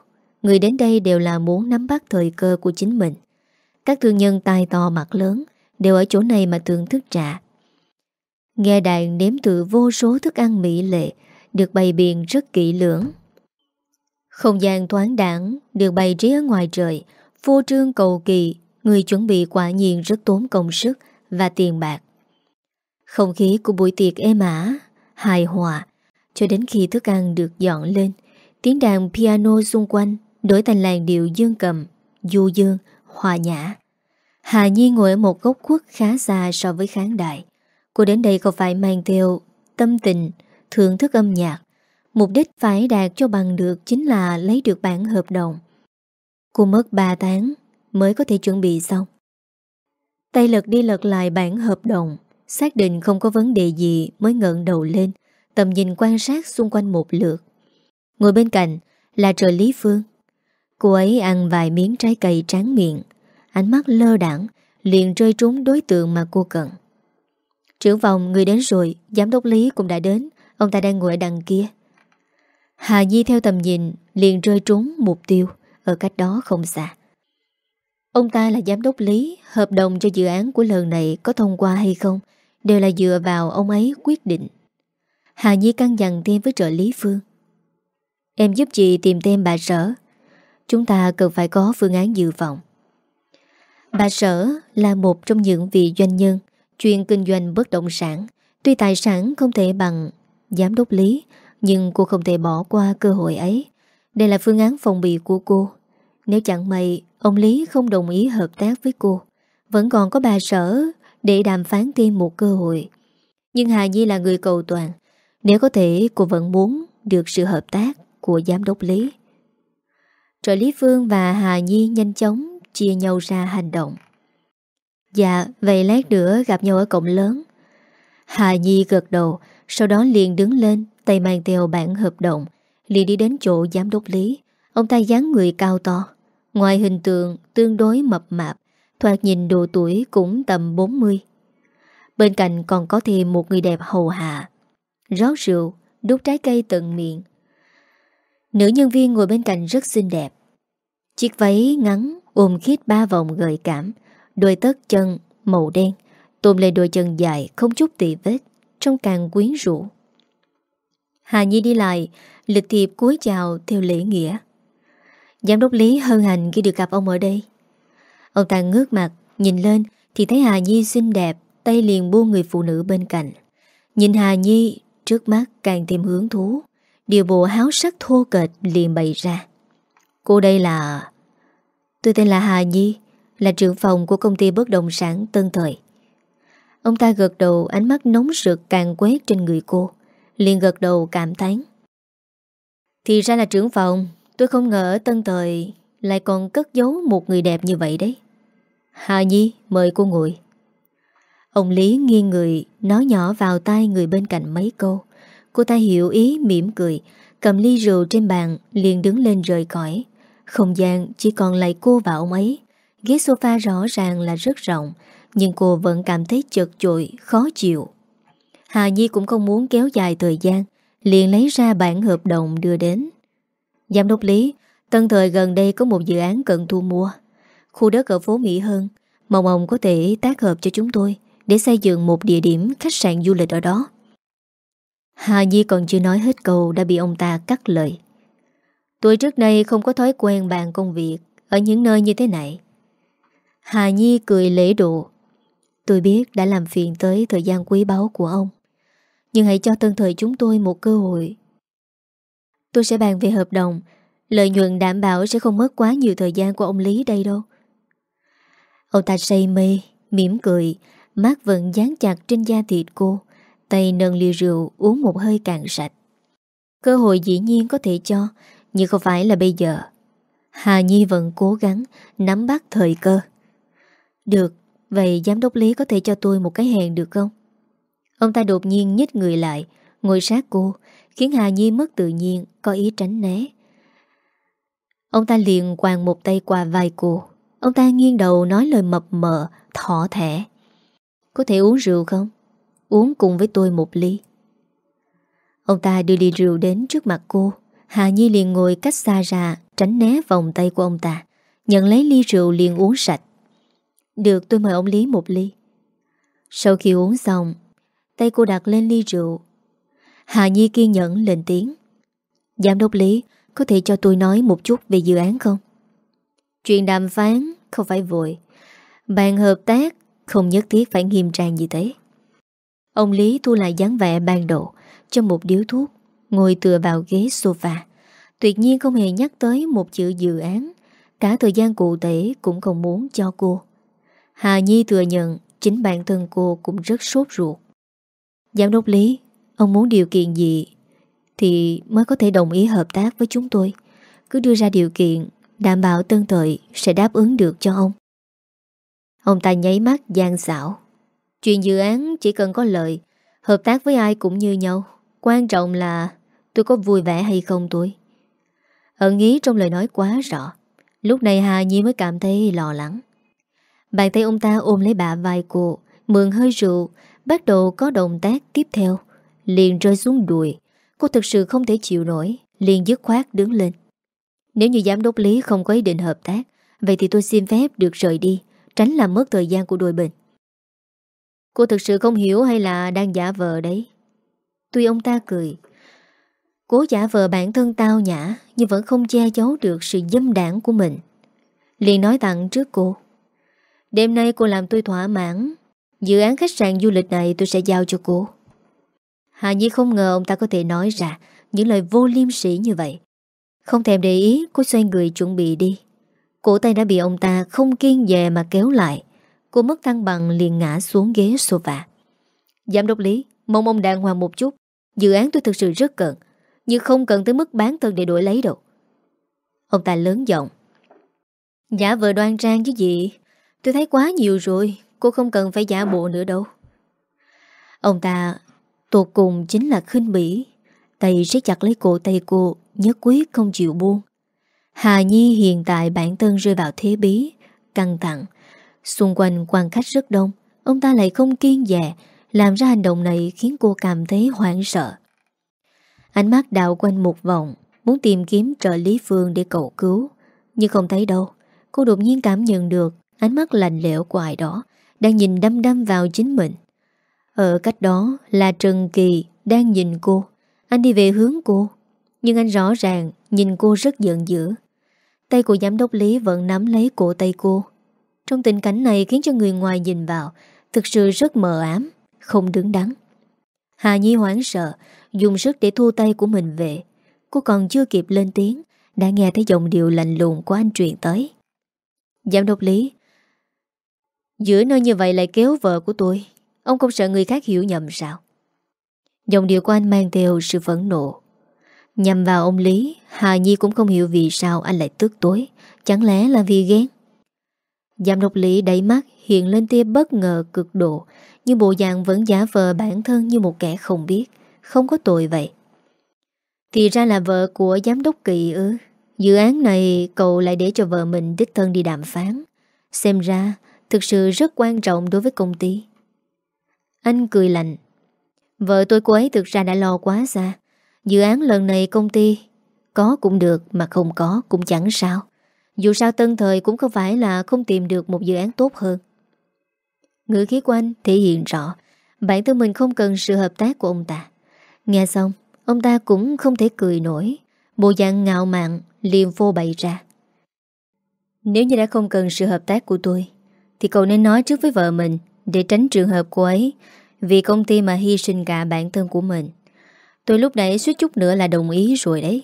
Speaker 1: Người đến đây đều là muốn nắm bắt thời cơ của chính mình. Các thương nhân tài to mặt lớn Đều ở chỗ này mà thưởng thức trà. Nghe đàn đếm từ vô số thức ăn mỹ lệ Được bày biện rất kỹ lưỡng. Không gian thoáng đẳng được bày trí ở ngoài trời, vô trương cầu kỳ, người chuẩn bị quả nhiên rất tốn công sức và tiền bạc. Không khí của buổi tiệc êm ả, hài hòa, cho đến khi thức ăn được dọn lên, tiếng đàn piano xung quanh đổi thành làn điệu dương cầm, du dương, hòa nhã. Hà Nhi ngồi ở một góc khuất khá xa so với khán đài. Cô đến đây không phải mang theo tâm tình, thưởng thức âm nhạc. Mục đích phải đạt cho bằng được chính là lấy được bản hợp đồng. Cô mất 3 tháng mới có thể chuẩn bị xong. Tay lật đi lật lại bản hợp đồng, xác định không có vấn đề gì mới ngợn đầu lên, tầm nhìn quan sát xung quanh một lượt. Ngồi bên cạnh là trợ Lý Phương. Cô ấy ăn vài miếng trái cây tráng miệng, ánh mắt lơ đảng, liền rơi trúng đối tượng mà cô cần. Trưởng phòng người đến rồi, giám đốc Lý cũng đã đến, ông ta đang ngồi ở đằng kia. Hà di theo tầm nhìn liền rơi trúng mục tiêu ở cách đó không xa. Ông ta là giám đốc Lý, hợp đồng cho dự án của lần này có thông qua hay không đều là dựa vào ông ấy quyết định. Hà Nhi căng dặn thêm với trợ lý Phương. Em giúp chị tìm thêm bà sở. Chúng ta cần phải có phương án dự phòng. Bà sở là một trong những vị doanh nhân chuyên kinh doanh bất động sản. Tuy tài sản không thể bằng giám đốc Lý, nhưng cô không thể bỏ qua cơ hội ấy. Đây là phương án phòng bị của cô. Nếu chẳng may ông Lý không đồng ý hợp tác với cô, vẫn còn có bà sở để đàm phán thêm một cơ hội. Nhưng Hà Nhi là người cầu toàn. Nếu có thể cô vẫn muốn được sự hợp tác của giám đốc Lý. Trợ lý Phương và Hà Nhi nhanh chóng chia nhau ra hành động. Dạ, vậy lát nữa gặp nhau ở cổng lớn. Hà Nhi gật đầu, sau đó liền đứng lên, tay mang theo bản hợp đồng, liền đi đến chỗ giám đốc Lý. Ông ta dáng người cao to, ngoài hình tượng tương đối mập mạp, thoạt nhìn độ tuổi cũng tầm 40. Bên cạnh còn có thêm một người đẹp hầu hạ. Rót rượu, đút trái cây tận miệng. Nữ nhân viên ngồi bên cạnh rất xinh đẹp. Chiếc váy ngắn ôm khít ba vòng gợi cảm, đôi tất chân màu đen, tôm lên đôi chân dài không chút tị vết, trông càng quyến rũ. Hà Nhi đi lại, lịch thiệp cúi chào theo lễ nghĩa. Giám đốc Lý hân hành khi được gặp ông ở đây. Ông ta ngước mặt, nhìn lên thì thấy Hà Nhi xinh đẹp, tay liền buông người phụ nữ bên cạnh. Nhìn Hà Nhi, trước mắt càng thêm hướng thú. Điều bộ háo sắc thô kệch liền bày ra. Cô đây là... Tôi tên là Hà Nhi, là trưởng phòng của công ty bất động sản Tân Thời. Ông ta gật đầu ánh mắt nóng rực càng quét trên người cô, liền gật đầu cảm tán. Thì ra là trưởng phòng, tôi không ngờ ở Tân Thời lại còn cất giấu một người đẹp như vậy đấy. Hà Nhi, mời cô ngồi. Ông Lý nghiêng người, nói nhỏ vào tai người bên cạnh mấy câu. Cô ta hiểu ý mỉm cười, cầm ly rượu trên bàn, liền đứng lên rời khỏi. Không gian chỉ còn lại cô và ông ấy. Ghế sofa rõ ràng là rất rộng, nhưng cô vẫn cảm thấy chật chội, khó chịu. Hà Nhi cũng không muốn kéo dài thời gian, liền lấy ra bản hợp đồng đưa đến. Giám đốc Lý, tân thời gần đây có một dự án cần thu mua. Khu đất ở phố Mỹ Hơn, mong ông có thể tác hợp cho chúng tôi để xây dựng một địa điểm khách sạn du lịch ở đó. Hà Nhi còn chưa nói hết câu đã bị ông ta cắt lời. Tôi trước đây không có thói quen bàn công việc ở những nơi như thế này. Hà Nhi cười lễ độ. Tôi biết đã làm phiền tới thời gian quý báu của ông. Nhưng hãy cho tân thời chúng tôi một cơ hội. Tôi sẽ bàn về hợp đồng. Lợi nhuận đảm bảo sẽ không mất quá nhiều thời gian của ông Lý đây đâu. Ông ta say mê, mỉm cười, Mát vẫn dán chặt trên da thịt cô. Tay nâng ly rượu uống một hơi cạn sạch. Cơ hội dĩ nhiên có thể cho, nhưng không phải là bây giờ. Hà Nhi vẫn cố gắng nắm bắt thời cơ. Được, vậy giám đốc Lý có thể cho tôi một cái hẹn được không? Ông ta đột nhiên nhích người lại, ngồi sát cô, khiến Hà Nhi mất tự nhiên, có ý tránh né. Ông ta liền quàng một tay qua vai cô. Ông ta nghiêng đầu nói lời mập mờ, thỏ thẻ. Có thể uống rượu không? Uống cùng với tôi một ly. Ông ta đưa ly rượu đến trước mặt cô. Hà Nhi liền ngồi cách xa ra, tránh né vòng tay của ông ta. Nhận lấy ly rượu liền uống sạch. Được tôi mời ông Lý một ly. Sau khi uống xong, tay cô đặt lên ly rượu. Hà Nhi kiên nhẫn lên tiếng. Giám đốc Lý, có thể cho tôi nói một chút về dự án không? Chuyện đàm phán không phải vội. Bàn hợp tác không nhất thiết phải nghiêm trang như thế. Ông Lý thu lại dáng vẻ ban đầu cho một điếu thuốc, ngồi tựa vào ghế sofa. Tuyệt nhiên không hề nhắc tới một chữ dự án. Cả thời gian cụ thể cũng không muốn cho cô. Hà Nhi thừa nhận chính bản thân cô cũng rất sốt ruột. Giám đốc Lý, ông muốn điều kiện gì thì mới có thể đồng ý hợp tác với chúng tôi. Cứ đưa ra điều kiện, đảm bảo tân tội sẽ đáp ứng được cho ông. Ông ta nháy mắt gian xảo. Chuyện dự án chỉ cần có lợi, hợp tác với ai cũng như nhau. Quan trọng là tôi có vui vẻ hay không tôi. Ẩn ý trong lời nói quá rõ. Lúc này Hà Nhi mới cảm thấy lo lắng. Bàn tay ông ta ôm lấy bà vai cô, mượn hơi rượu, bắt đầu có động tác tiếp theo. Liền rơi xuống đùi. Cô thực sự không thể chịu nổi, liền dứt khoát đứng lên. Nếu như giám đốc Lý không có ý định hợp tác, vậy thì tôi xin phép được rời đi, tránh làm mất thời gian của đôi bên. Cô thực sự không hiểu hay là đang giả vờ đấy? Tuy ông ta cười, Cố giả vờ bản thân tao nhã Nhưng vẫn không che giấu được sự dâm đảng của mình. Liền nói tặng trước cô Đêm nay cô làm tôi thỏa mãn. Dự án khách sạn du lịch này tôi sẽ giao cho cô. Hà Nhi không ngờ ông ta có thể nói ra Những lời vô liêm sỉ như vậy. Không thèm để ý Cô xoay người chuẩn bị đi. Cổ tay đã bị ông ta không kiên dè mà kéo lại. Cô mất thăng bằng liền ngã xuống ghế sofa. Giám đốc Lý, Mong ông đàng hoàng một chút. Dự án tôi thực sự rất cần, nhưng không cần tới mức bán thân để đổi lấy đâu. Ông ta lớn giọng. Giả vờ đoan trang chứ gì? Tôi thấy quá nhiều rồi, Cô không cần phải giả bộ nữa đâu. Ông ta Tột cùng chính là khinh bỉ. Tay siết chặt lấy cổ tay cô, Nhất quyết không chịu buông. Hà Nhi hiện tại bản thân rơi vào thế bí, Căng thẳng. Xung quanh quan khách rất đông, Ông ta lại không kiên dè, Làm ra hành động này khiến cô cảm thấy hoảng sợ. Ánh mắt đào quanh một vòng, Muốn tìm kiếm trợ lý Phương để cầu cứu, Nhưng không thấy đâu. Cô đột nhiên cảm nhận được Ánh mắt lạnh lẽo của ai đó Đang nhìn đâm đâm vào chính mình. Ở cách đó là Trần Kỳ Đang nhìn cô. Anh đi về hướng cô, Nhưng anh rõ ràng nhìn cô rất giận dữ. Tay của giám đốc Lý vẫn nắm lấy cổ tay cô. Trong tình cảnh này khiến cho người ngoài nhìn vào, Thực sự rất mờ ám, Không đứng đắn. Hà Nhi hoảng sợ, Dùng sức để thu tay của mình về. Cô còn chưa kịp lên tiếng, Đã nghe thấy giọng điệu lạnh lùng của anh truyền tới. Giám đốc Lý, Giữa nơi như vậy lại kéo vợ của tôi, Ông không sợ người khác hiểu nhầm sao? Giọng điệu của anh mang theo sự phẫn nộ. Nhằm vào ông Lý, Hà Nhi cũng không hiểu vì sao anh lại tức tối. Chẳng lẽ là vì ghen? Giám đốc Lý đẩy mắt hiện lên tia bất ngờ cực độ, Nhưng bộ dạng vẫn giả vờ bản thân như một kẻ không biết, Không có tội vậy. Thì ra là vợ của giám đốc kỳ ư? Dự án này cậu lại để cho vợ mình đích thân đi đàm phán. Xem ra, Thực sự rất quan trọng đối với công ty. Anh cười lạnh. Vợ tôi cô ấy thực ra đã lo quá xa. Dự án lần này công ty Có cũng được mà không có cũng chẳng sao. Dù sao tân thời cũng không phải là không tìm được một dự án tốt hơn. Ngữ khí của anh thể hiện rõ. Bản thân mình không cần sự hợp tác của ông ta. Nghe xong, Ông ta cũng không thể cười nổi. Bộ dạng ngạo mạn, liền phô bày ra. Nếu như đã không cần sự hợp tác của tôi, Thì cậu nên nói trước với vợ mình Để tránh trường hợp cô ấy, Vì công ty mà hy sinh cả bản thân của mình. Tôi lúc nãy suýt chút nữa là đồng ý rồi đấy.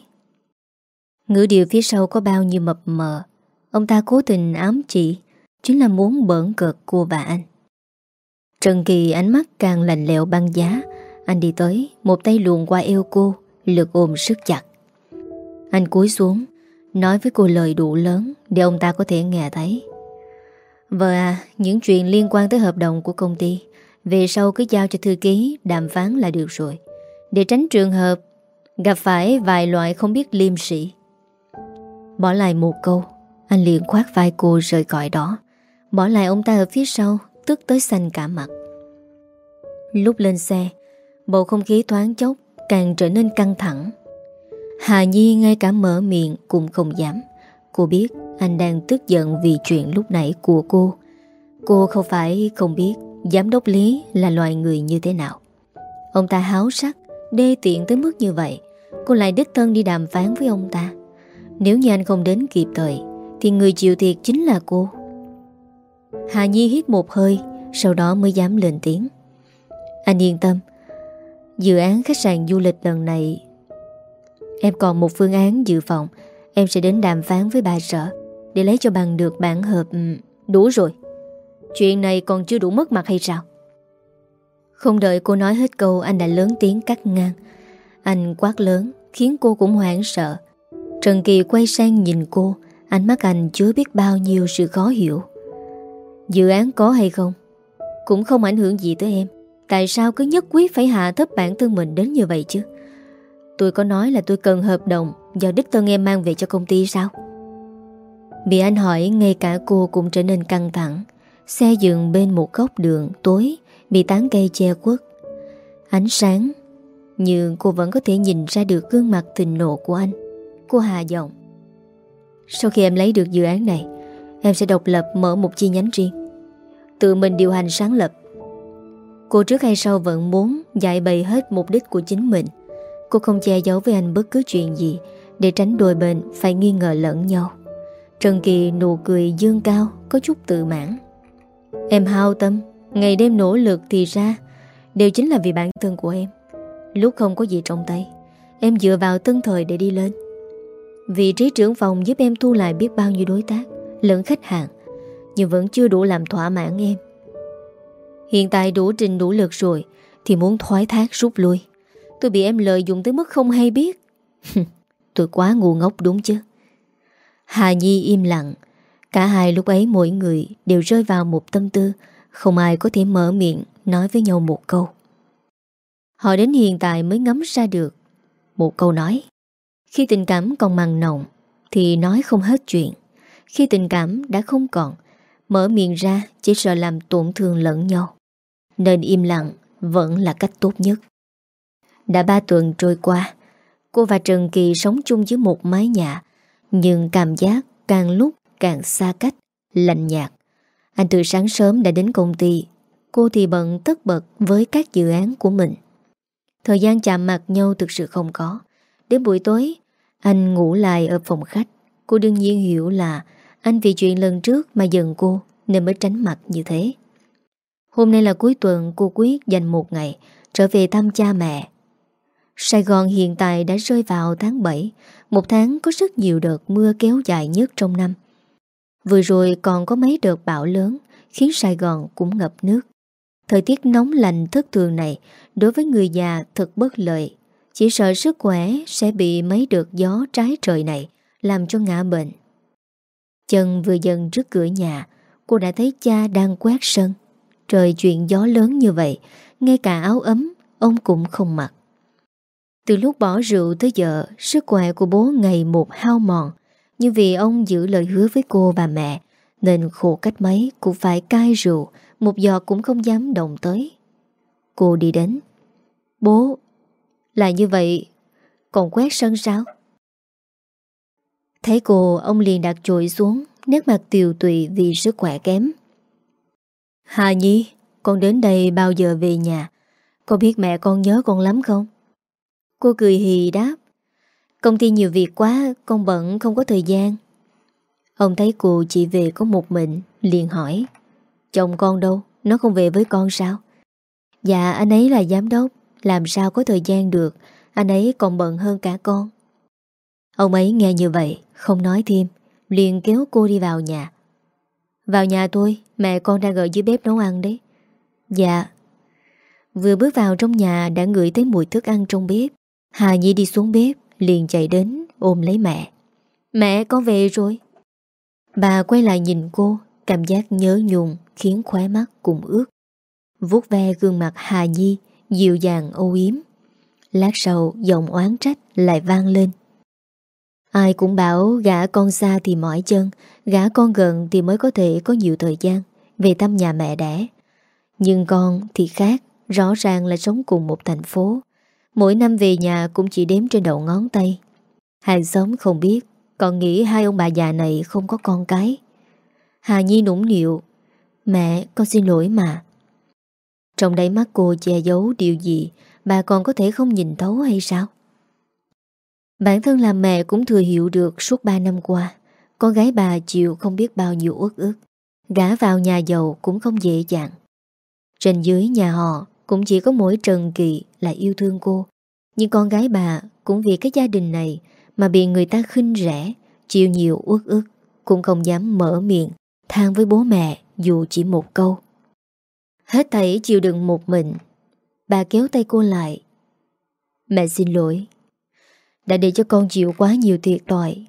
Speaker 1: Ngữ điều phía sau có bao nhiêu mập mờ, Ông ta cố tình ám chỉ, Chính là muốn bỡn cợt cô và anh. Trần Kỳ ánh mắt càng lạnh lẽo băng giá, Anh đi tới, Một tay luồn qua eo cô, Lực ôm sức chặt. Anh cúi xuống, Nói với cô lời đủ lớn Để ông ta có thể nghe thấy. Vợ à Những chuyện liên quan tới hợp đồng của công ty, Về sau cứ giao cho thư ký Đàm phán là được rồi. Để tránh trường hợp, Gặp phải vài loại không biết liêm sĩ Bỏ lại một câu, Anh liền khoát vai cô rời gọi đó. Bỏ lại ông ta ở phía sau, Tức tới xanh cả mặt. Lúc lên xe, Bầu không khí thoáng chốc Càng trở nên căng thẳng. Hà Nhi ngay cả mở miệng Cũng không dám. Cô biết anh đang tức giận vì chuyện lúc nãy của cô. Cô không phải không biết Giám đốc Lý là loài người như thế nào. Ông ta háo sắc Đê tiện tới mức như vậy, Cô lại đích thân đi đàm phán với ông ta. Nếu như anh không đến kịp thời, Thì người chịu thiệt chính là cô. Hà Nhi hít một hơi, Sau đó mới dám lên tiếng. Anh yên tâm, Dự án khách sạn du lịch lần này, Em còn một phương án dự phòng, Em sẽ đến đàm phán với bà sở Để lấy cho bằng được bản hợp ừ, Đủ rồi.
Speaker 2: Chuyện này còn chưa đủ mất mặt hay sao?
Speaker 1: Không đợi cô nói hết câu, Anh đã lớn tiếng cắt ngang. Anh quát lớn, Khiến cô cũng hoảng sợ. Trần Kỳ quay sang nhìn cô, Ánh mắt anh chứa biết bao nhiêu sự khó hiểu. Dự án có hay không? Cũng không ảnh hưởng gì tới em. Tại sao cứ nhất quyết phải hạ thấp bản thân mình đến như vậy chứ? Tôi có nói là tôi cần hợp đồng Do đích thân em mang về cho công ty sao? Bị anh hỏi, Ngay cả cô cũng trở nên căng thẳng. Xe dừng bên một góc đường tối Bị tán cây che quất Ánh sáng, Nhưng cô vẫn có thể nhìn ra được gương mặt tình nộ của anh Cô hà giọng. Sau khi em lấy được dự án này, Em sẽ độc lập mở một chi nhánh riêng, Tự mình điều hành sáng lập. Cô trước hay sau vẫn muốn Giải bày hết mục đích của chính mình. Cô không che giấu với anh bất cứ chuyện gì Để tránh đôi bên phải nghi ngờ lẫn nhau. Trần Kỳ nụ cười dương cao, Có chút tự mãn. Em hao tâm. Ngày đêm nỗ lực thì ra, Đều chính là vì bản thân của em. Lúc không có gì trong tay, Em dựa vào tân thời để đi lên. Vị trí trưởng phòng giúp em thu lại biết bao nhiêu đối tác, Lẫn khách hàng, Nhưng vẫn chưa đủ làm thỏa mãn em. Hiện tại đủ trình đủ lực rồi, Thì muốn thoái thác rút lui. Tôi bị em lợi dụng tới mức không hay biết. Tôi quá ngu ngốc đúng chứ? Hà Nhi im lặng. Cả hai lúc ấy mỗi người đều rơi vào một tâm tư không ai có thể mở miệng Nói với nhau một câu. Họ đến hiện tại mới ngấm ra được. Một câu nói Khi tình cảm còn mặn nồng Thì nói không hết chuyện. Khi tình cảm đã không còn Mở miệng ra chỉ sợ làm tổn thương lẫn nhau. Nên im lặng Vẫn là cách tốt nhất. Đã ba tuần trôi qua Cô và Trần Kỳ sống chung dưới một mái nhà Nhưng cảm giác càng lúc càng xa cách, lạnh nhạt. Anh từ sáng sớm đã đến công ty, cô thì bận tất bật với các dự án của mình. Thời gian chạm mặt nhau thực sự không có. Đến buổi tối, anh ngủ lại ở phòng khách. Cô đương nhiên hiểu là anh vì chuyện lần trước mà giận cô nên mới tránh mặt như thế. Hôm nay là cuối tuần cô quyết dành một ngày trở về thăm cha mẹ. Sài Gòn hiện tại đã rơi vào tháng 7, một tháng có rất nhiều đợt mưa kéo dài nhất trong năm. Vừa rồi còn có mấy đợt bão lớn khiến Sài Gòn cũng ngập nước. Thời tiết nóng lạnh thất thường này đối với người già thật bất lợi. Chỉ sợ sức khỏe sẽ bị mấy đợt gió trái trời này làm cho ngã bệnh. Chân vừa dần trước cửa nhà, cô đã thấy cha đang quét sân. Trời chuyện gió lớn như vậy, ngay cả áo ấm, ông cũng không mặc. Từ lúc bỏ rượu tới giờ, sức khỏe của bố ngày một hao mòn, nhưng vì ông giữ lời hứa với cô và mẹ, Nên khổ cách mấy cũng phải cai rượu, Một giọt cũng không dám động tới. Cô đi đến. Bố, Là như vậy, Còn quét sân sao? Thấy cô, ông liền đặt trội xuống, Nét mặt tiều tụy vì sức khỏe kém. Hà Nhi, Con đến đây bao giờ về nhà? Con biết mẹ con nhớ con lắm không? Cô cười hì đáp. Công ty nhiều việc quá, Con bận không có thời gian. Ông thấy cô chỉ về có một mình, Liền hỏi, Chồng con đâu? Nó không về với con sao? Dạ anh ấy là giám đốc, Làm sao có thời gian được, Anh ấy còn bận hơn cả con. Ông ấy nghe như vậy, Không nói thêm, Liền kéo cô đi vào nhà. Vào nhà tôi Mẹ con đang ở dưới bếp nấu ăn đấy. Dạ. Vừa bước vào trong nhà đã ngửi thấy mùi thức ăn trong bếp, Hà Nhi đi xuống bếp liền chạy đến ôm lấy mẹ. Mẹ có về rồi. Bà quay lại nhìn cô, cảm giác nhớ nhung khiến khóe mắt cùng ướt. vuốt ve gương mặt Hà Nhi, dịu dàng âu yếm. Lát sau giọng oán trách lại vang lên. Ai cũng bảo gã con xa thì mỏi chân, gã con gần thì mới có thể có nhiều thời gian về thăm nhà mẹ đẻ. Nhưng con thì khác, rõ ràng là sống cùng một thành phố, Mỗi năm về nhà cũng chỉ đếm trên đầu ngón tay. Hàng xóm không biết, Còn nghĩ hai ông bà già này không có con cái. Hà Nhi nũng nịu, Mẹ, con xin lỗi mà. Trong đáy mắt cô che giấu điều gì, Bà còn có thể không nhìn thấu hay sao? Bản thân là mẹ cũng thừa hiểu được suốt 3 năm qua, Con gái bà chịu không biết bao nhiêu ước ước Gã vào nhà giàu cũng không dễ dàng. Trên dưới nhà họ cũng chỉ có mỗi Trần Kỳ là yêu thương cô Nhưng con gái bà cũng vì cái gia đình này Mà bị người ta khinh rẻ, Chịu nhiều uất ức, Cũng không dám mở miệng than với bố mẹ dù chỉ một câu. Hết thảy chịu đựng một mình. Bà kéo tay cô lại. Mẹ xin lỗi. Đã để cho con chịu quá nhiều thiệt tội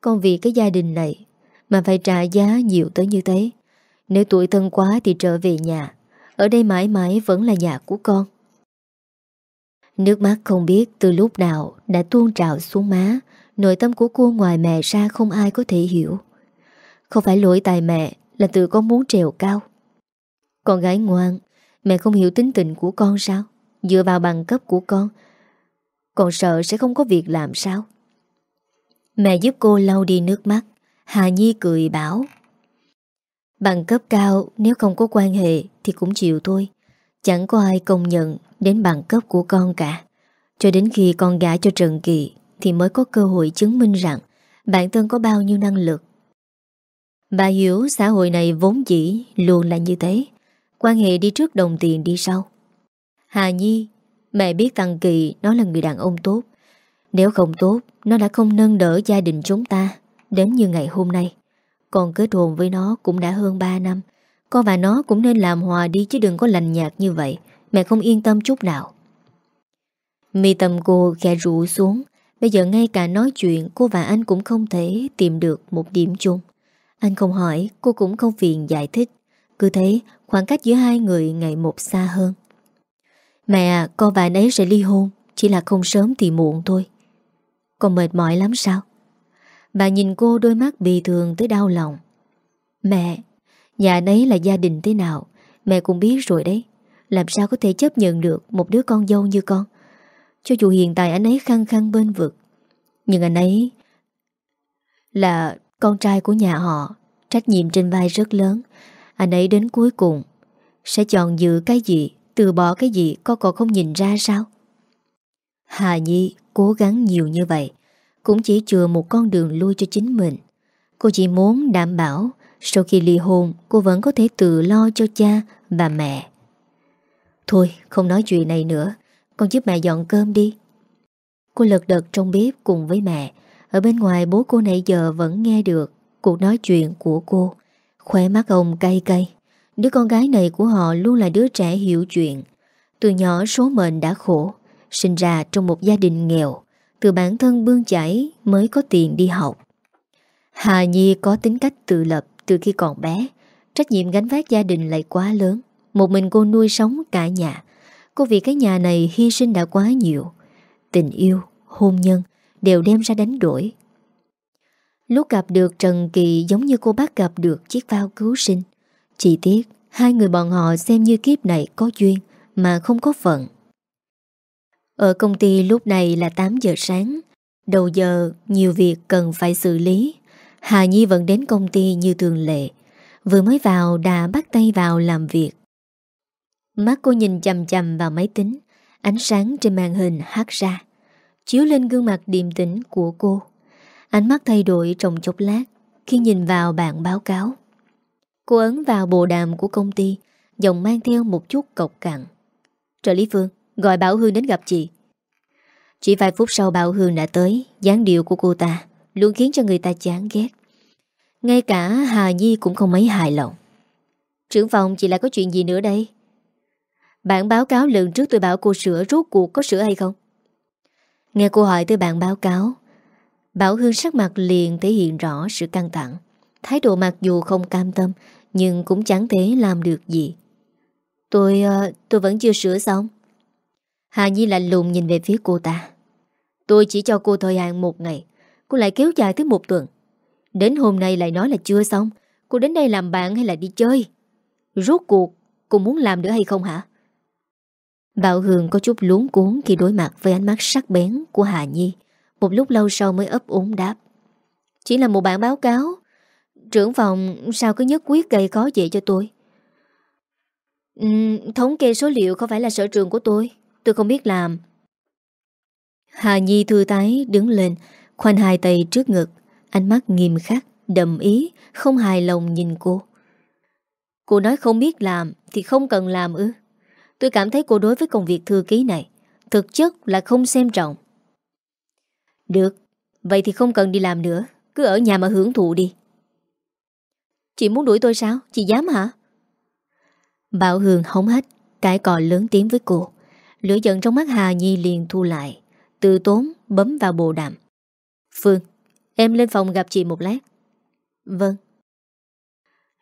Speaker 1: Con vì cái gia đình này mà phải trả giá nhiều tới như thế. Nếu tuổi thân quá thì trở về nhà. Ở đây mãi mãi vẫn là nhà của con. Nước mắt không biết từ lúc nào đã tuôn trào xuống má. Nội tâm của cô ngoài mẹ ra không ai có thể hiểu. Không phải lỗi tại mẹ Là tự con muốn trèo cao Con gái ngoan, Mẹ không hiểu tính tình của con sao Dựa vào bằng cấp của con, còn sợ sẽ không có việc làm sao Mẹ giúp cô lau đi nước mắt, Hà Nhi cười bảo Bằng cấp cao, Nếu không có quan hệ Thì cũng chịu thôi. Chẳng có ai công nhận đến bằng cấp của con cả. Cho đến khi con gả cho Trần Kỳ Thì mới có cơ hội chứng minh rằng Bản thân có bao nhiêu năng lực. Bà hiểu xã hội này vốn dĩ luôn là như thế. Quan hệ đi trước đồng tiền đi sau. Hà Nhi, Mẹ biết Tăng Kỳ nó là người đàn ông tốt. Nếu không tốt, Nó đã không nâng đỡ gia đình chúng ta Đến như ngày hôm nay. Còn kết hôn với nó cũng đã hơn 3 năm. Con và nó cũng nên làm hòa đi Chứ đừng có lành nhạt như vậy. Mẹ không yên tâm chút nào. Mi tâm cô khẽ rủ xuống. Bây giờ ngay cả nói chuyện, Cô và anh cũng không thể tìm được một điểm chung. Anh không hỏi, Cô cũng không phiền giải thích. Cứ thế, khoảng cách giữa hai người ngày một xa hơn. Mẹ à Con và anh ấy sẽ ly hôn. Chỉ là không sớm thì muộn thôi. Con mệt mỏi lắm sao? Bà nhìn cô đôi mắt bì thường tới đau lòng. Mẹ, Nhà anh ấy là gia đình thế nào? Mẹ cũng biết rồi đấy. Làm sao có thể chấp nhận được Một đứa con dâu như con? Cho dù hiện tại anh ấy khăng khăng bên vực, Nhưng anh ấy Là con trai của nhà họ. Trách nhiệm trên vai rất lớn. Anh ấy đến cuối cùng Sẽ chọn giữ cái gì, Từ bỏ cái gì, có còn không nhìn ra sao? Hà Nhi cố gắng nhiều như vậy. Cũng chỉ chừa một con đường lui cho chính mình Cô chỉ muốn đảm bảo Sau khi ly hôn Cô vẫn có thể tự lo cho cha và mẹ Thôi không nói chuyện này nữa Con giúp mẹ dọn cơm đi Cô lật đật trong bếp cùng với mẹ ở bên ngoài bố cô nãy giờ vẫn nghe được cuộc nói chuyện của cô. Khóe mắt ông cay cay. Đứa con gái này của họ luôn là đứa trẻ hiểu chuyện. Từ nhỏ số mệnh đã khổ, sinh ra trong một gia đình nghèo, từ bản thân bươn chảy mới có tiền đi học. Hà Nhi có tính cách tự lập từ khi còn bé, trách nhiệm gánh vác gia đình lại quá lớn. Một mình cô nuôi sống cả nhà. Cô vì cái nhà này hy sinh đã quá nhiều. Tình yêu, hôn nhân, đều đem ra đánh đổi. Lúc gặp được Trần Kỳ giống như cô bác gặp được chiếc phao cứu sinh. Chỉ tiếc, hai người bọn họ xem như kiếp này có duyên mà không có phận. Ở công ty lúc này là 8 giờ sáng. Đầu giờ, nhiều việc cần phải xử lý. Hà Nhi vẫn đến công ty như thường lệ. Vừa mới vào đã bắt tay vào làm việc. Mắt cô nhìn chầm chầm vào máy tính. Ánh sáng trên màn hình hát ra chiếu lên gương mặt điềm tĩnh của cô. Ánh mắt thay đổi trong chốc lát khi nhìn vào bảng báo cáo. Cô ấn vào bộ đàm của công ty, giọng mang theo một chút cộc cặn. Trợ lý Phương, gọi Bảo Hương đến gặp chị. Chỉ vài phút sau Bảo Hương đã tới, dáng điệu của cô ta luôn khiến cho người ta chán ghét. Ngay cả Hà Nhi cũng không mấy hài lòng. Trưởng phòng chị lại có chuyện gì nữa đây? Bạn báo cáo lần trước tôi bảo cô sửa rốt cuộc có sửa hay không? Nghe cô hỏi tới bạn báo cáo Bảo Hương sắc mặt liền thể hiện rõ sự căng thẳng Thái độ mặc dù không cam tâm Nhưng cũng chẳng thể làm được gì Tôi... Ờ, tôi vẫn chưa sửa xong Hà Nhi lạnh lùng nhìn về phía cô ta Tôi chỉ cho cô thời hạn một ngày Cô lại kéo dài tới một tuần Đến hôm nay lại nói là chưa xong Cô đến đây làm bạn hay là đi chơi Rốt cuộc Cô muốn làm nữa hay không hả Bảo Hương có chút luống cuốn khi đối mặt với ánh mắt sắc bén của Hà Nhi. Một lúc lâu sau mới ấp úng đáp. Chỉ là một bản báo cáo. Trưởng phòng sao cứ nhất quyết gây khó dễ cho tôi? Uhm, thống kê số liệu không phải là sở trường của tôi. Tôi không biết làm. Hà Nhi thư tái đứng lên, khoanh hai tay trước ngực, ánh mắt nghiêm khắc, đầm ý, không hài lòng nhìn cô. Cô nói không biết làm thì không cần làm ư. Tôi cảm thấy cô đối với công việc thư ký này Thực chất là không xem trọng Được Vậy thì không cần đi làm nữa Cứ ở nhà mà hưởng thụ đi
Speaker 2: Chị muốn đuổi tôi sao? Chị dám hả?
Speaker 1: Bảo hường hống hết Cái cò lớn tiếng với cô Lửa giận trong mắt Hà Nhi liền thu lại. Từ tốn, bấm vào bộ đàm. Phương, Em lên phòng gặp chị một lát. Vâng.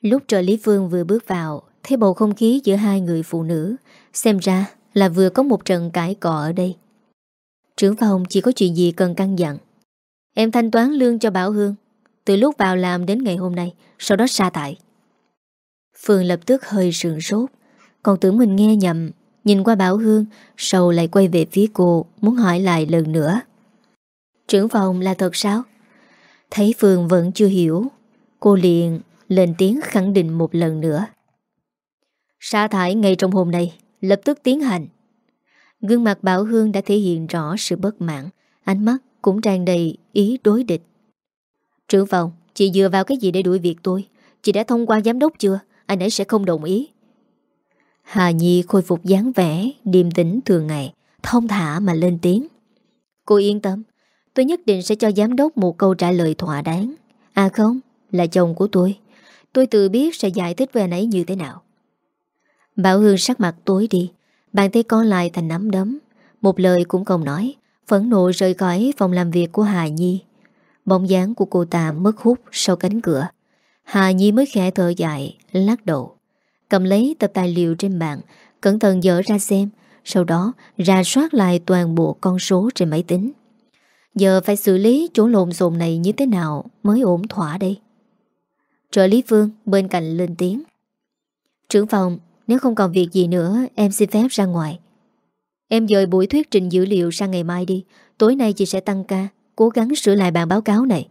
Speaker 1: Lúc trợ lý Phương vừa bước vào, Thấy bầu không khí giữa hai người phụ nữ, Xem ra là vừa có một trận cãi cọ ở đây. Trưởng phòng chỉ có chuyện gì cần căn dặn. Em thanh toán lương cho Bảo Hương. Từ lúc vào làm đến ngày hôm nay, Sau đó sa tại Phương lập tức hơi sườn sốt. Còn tưởng mình nghe nhầm Nhìn qua Bảo Hương Sau lại quay về phía cô, Muốn hỏi lại lần nữa. Trưởng phòng là thật sao? Thấy Phương vẫn chưa hiểu, Cô liền lên tiếng khẳng định một lần nữa. Sa thải ngay trong hôm nay, Lập tức tiến hành. Gương mặt Bảo Hương đã thể hiện rõ sự bất mãn, Ánh mắt cũng tràn đầy ý đối địch. Trưởng phòng, Chị dựa vào cái gì để đuổi việc tôi? Chị đã thông qua giám đốc chưa? Anh ấy sẽ không đồng ý. Hà Nhi khôi phục dáng vẻ, Điềm tĩnh, thường ngày Thông thả mà lên tiếng. Cô yên tâm, Tôi nhất định sẽ cho giám đốc một câu trả lời thỏa đáng. À không, Là chồng của tôi. Tôi tự biết sẽ giải thích với anh ấy như thế nào. Bảo Hương sắc mặt tối đi, Bàn tay con lại thành nắm đấm. Một lời cũng không nói, Phẫn nộ rời khỏi phòng làm việc của Hà Nhi. Bóng dáng của cô ta mất hút sau cánh cửa. Hà Nhi mới khẽ thở dài, Lắc đầu. Cầm lấy tập tài liệu trên bàn Cẩn thận dỡ ra xem, Sau đó ra soát lại toàn bộ con số trên máy tính. Giờ phải xử lý chỗ lộn xộn này như thế nào Mới ổn thỏa đây? Trợ lý Phương bên cạnh lên tiếng. Trưởng phòng, Nếu không còn việc gì nữa, Em xin phép ra ngoài. Em dời buổi thuyết trình dữ liệu sang ngày mai đi, Tối nay chị sẽ tăng ca, Cố gắng sửa lại bản báo cáo này.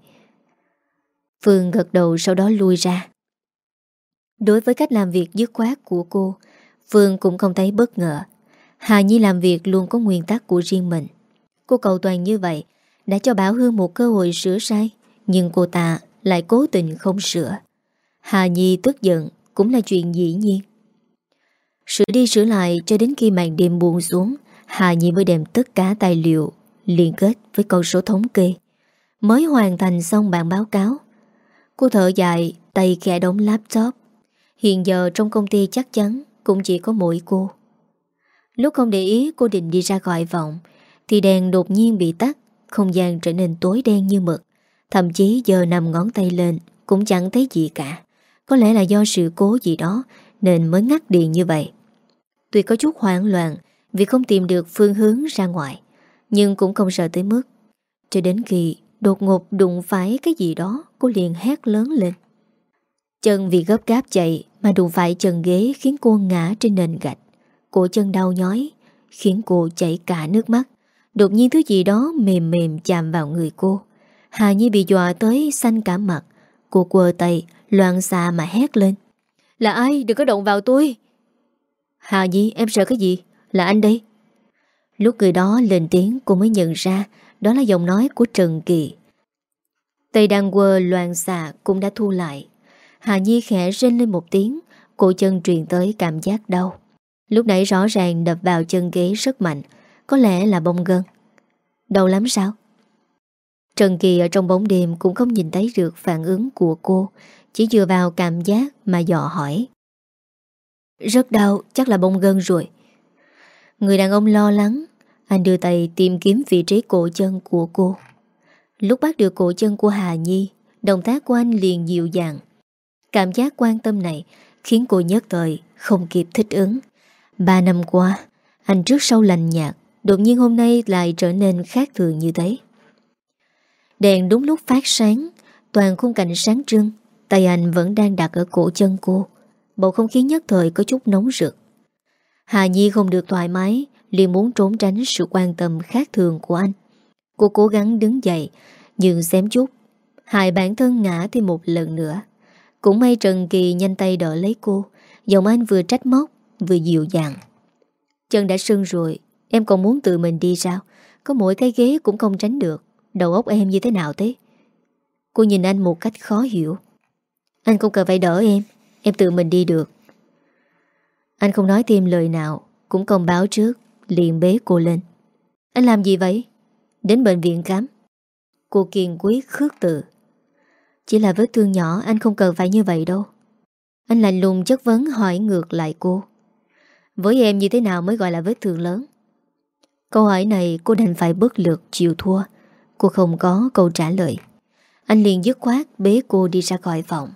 Speaker 1: Phương gật đầu sau đó lui ra. Đối với cách làm việc dứt khoát của cô Phương cũng không thấy bất ngờ Hà Nhi làm việc luôn có nguyên tắc của riêng mình Cô cầu toàn như vậy Đã cho Bảo Hương một cơ hội sửa sai Nhưng cô ta lại cố tình không sửa Hà Nhi tức giận Cũng là chuyện dĩ nhiên Sửa đi sửa lại cho đến khi màn đêm buông xuống Hà Nhi mới đem tất cả tài liệu liên kết với con số thống kê. Mới hoàn thành xong bản báo cáo. Cô thở dài, tay khẽ đóng laptop. Hiện giờ trong công ty chắc chắn cũng chỉ có mỗi cô. Lúc không để ý cô định đi ra gọi vọng, thì đèn đột nhiên bị tắt, không gian trở nên tối đen như mực. Thậm chí giờ nằm ngón tay lên cũng chẳng thấy gì cả. Có lẽ là do sự cố gì đó nên mới ngắt điện như vậy. Tuy có chút hoảng loạn vì không tìm được phương hướng ra ngoài, nhưng cũng không sợ tới mức. Cho đến khi đột ngột đụng phải cái gì đó, cô liền hét lớn lên. Chân vì gấp gáp chạy mà đụng phải chân ghế khiến cô ngã trên nền gạch. Cổ chân đau nhói, khiến cô chảy cả nước mắt. Đột nhiên thứ gì đó mềm mềm chạm vào người cô. Hà Nhi bị dọa tới xanh cả mặt. Cô quờ tay, loạn xạ mà hét lên. Là ai? Đừng có động vào tôi. Hà Nhi, em sợ cái gì? Là anh đây. Lúc người đó lên tiếng cô mới nhận ra đó là giọng nói của Trần Kỳ. Tay đang quơ loạn xà cũng đã thu lại. Hà Nhi khẽ rên lên một tiếng, cổ chân truyền tới cảm giác đau. Lúc nãy rõ ràng đập vào chân ghế rất mạnh, có lẽ là bông gân. Đau lắm sao? Trần Kỳ ở trong bóng đêm cũng không nhìn thấy được phản ứng của cô, chỉ dựa vào cảm giác mà dò hỏi. Rất đau, chắc là bông gân rồi. Người đàn ông lo lắng, anh đưa tay tìm kiếm vị trí cổ chân của cô. Lúc bắt được cổ chân của Hà Nhi, động tác của anh liền dịu dàng. Cảm giác quan tâm này khiến cô nhất thời không kịp thích ứng. Ba năm qua, anh trước sau lành nhạt, đột nhiên hôm nay lại trở nên khác thường như thế. Đèn đúng lúc phát sáng, toàn khung cảnh sáng trưng, tay anh vẫn đang đặt ở cổ chân cô. Bầu không khí nhất thời có chút nóng rực. Hà Nhi không được thoải mái, liền muốn trốn tránh sự quan tâm khác thường của anh. Cô cố gắng đứng dậy, nhưng xém chút. Hại bản thân ngã thêm một lần nữa. Cũng may Trần Kỳ nhanh tay đỡ lấy cô, giọng anh vừa trách móc, vừa dịu dàng. Chân đã sưng rồi, em còn muốn tự mình đi sao? Có mỗi cái ghế cũng không tránh được. Đầu óc em như thế nào thế? Cô nhìn anh một cách khó hiểu. Anh không cần phải đỡ em, em tự mình đi được. Anh không nói thêm lời nào Cũng không báo trước Liền bế cô lên Anh làm gì vậy Đến bệnh viện khám Cô kiên quyết khước từ chỉ là vết thương nhỏ, anh không cần phải như vậy đâu. Anh lạnh lùng chất vấn hỏi ngược lại cô. Với em như thế nào mới gọi là vết thương lớn? Câu hỏi này cô đành phải bất lực chịu thua. Cô không có câu trả lời. Anh liền dứt khoát bế cô đi ra khỏi phòng.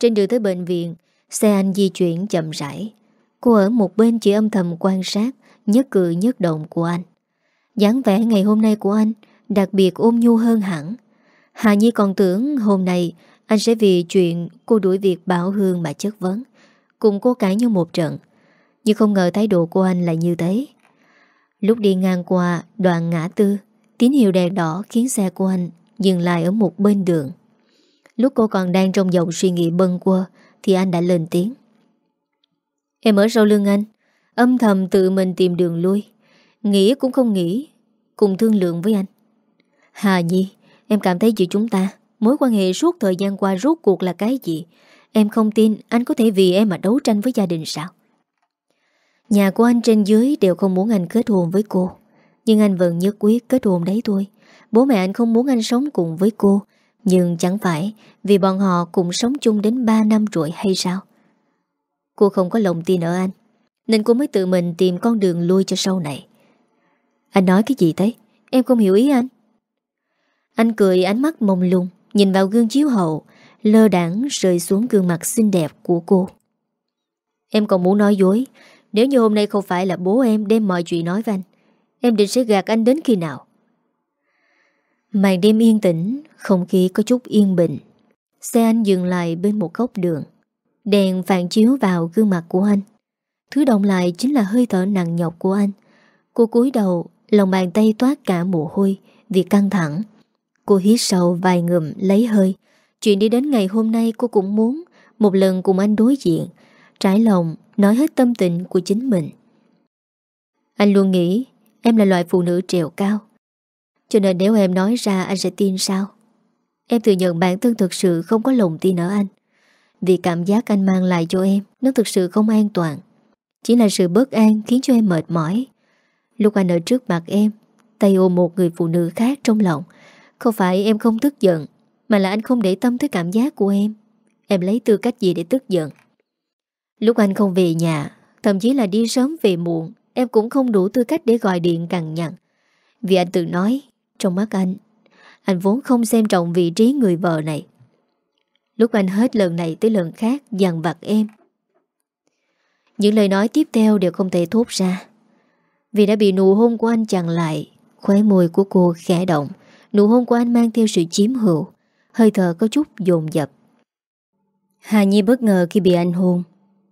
Speaker 1: Trên đường tới bệnh viện, Xe anh di chuyển chậm rãi. Cô ở một bên chỉ âm thầm quan sát Nhất cử nhất động của anh. Dáng vẻ ngày hôm nay của anh Đặc biệt ôm nhu hơn hẳn. Hà Nhi còn tưởng hôm nay Anh sẽ vì chuyện cô đuổi việc Bảo Hương mà chất vấn. Cùng cô cãi nhau một trận, Nhưng không ngờ thái độ của anh lại như thế. Lúc đi ngang qua đoạn ngã tư, Tín hiệu đèn đỏ khiến xe của anh Dừng lại ở một bên đường. Lúc cô còn đang trong dòng suy nghĩ bâng quơ Thì anh đã lên tiếng. Em ở sau lưng anh, Âm thầm tự mình tìm đường lui, Nghĩ cũng không nghĩ, Cùng thương lượng với anh. Hà Nhi Em cảm thấy giữa chúng ta? Mối quan hệ suốt thời gian qua rốt cuộc là cái gì? Em không tin anh có thể vì em mà đấu tranh với gia đình sao? Nhà của anh trên dưới đều không muốn anh kết hôn với cô. Nhưng anh vẫn nhất quyết kết hôn đấy thôi. Bố mẹ anh không muốn anh sống cùng với cô. Nhưng chẳng phải Vì bọn họ cùng sống chung đến 3 năm rồi hay sao? Cô không có lòng tin ở anh, Nên cô mới tự mình tìm con đường lui cho sau này. Anh nói cái gì thế? Em không hiểu ý anh. Anh cười ánh mắt mông lung, Nhìn vào gương chiếu hậu, Lơ đảng rơi xuống gương mặt xinh đẹp của cô. Em còn muốn nói dối, Nếu như hôm nay không phải là bố em đem mọi chuyện nói với anh, Em định sẽ gạt anh đến khi nào? Màn đêm yên tĩnh, Không khí có chút yên bình. Xe anh dừng lại bên một góc đường. Đèn phản chiếu vào gương mặt của anh. Thứ động lại chính là hơi thở nặng nhọc của anh. Cô cúi đầu, Lòng bàn tay toát cả mồ hôi Vì căng thẳng. Cô hít sâu vài ngụm, lấy hơi. Chuyện đi đến ngày hôm nay cô cũng muốn Một lần cùng anh đối diện. Trải lòng, nói hết tâm tình của chính mình. Anh luôn nghĩ Em là loại phụ nữ trèo cao. Cho nên nếu em nói ra, anh sẽ tin sao? Em thừa nhận bản thân thực sự không có lòng tin ở anh. Vì cảm giác anh mang lại cho em, Nó thực sự không an toàn. Chỉ là sự bất an khiến cho em mệt mỏi. Lúc anh ở trước mặt em, Tay ôm một người phụ nữ khác trong lòng không phải em không tức giận, Mà là anh không để tâm tới cảm giác của em. Em lấy tư cách gì để tức giận? Lúc anh không về nhà, Thậm chí là đi sớm về muộn, Em cũng không đủ tư cách để gọi điện cằn nhằn. Vì anh tự nói, Trong mắt anh Anh vốn không xem trọng vị trí người vợ này. Lúc anh hết lần này tới lần khác dằn vặt em. Những lời nói tiếp theo đều không thể thốt ra. Vì đã bị nụ hôn của anh chặn lại, Khóe môi của cô khẽ động. Nụ hôn của anh mang theo sự chiếm hữu. Hơi thở có chút dồn dập. Hà Nhi bất ngờ khi bị anh hôn.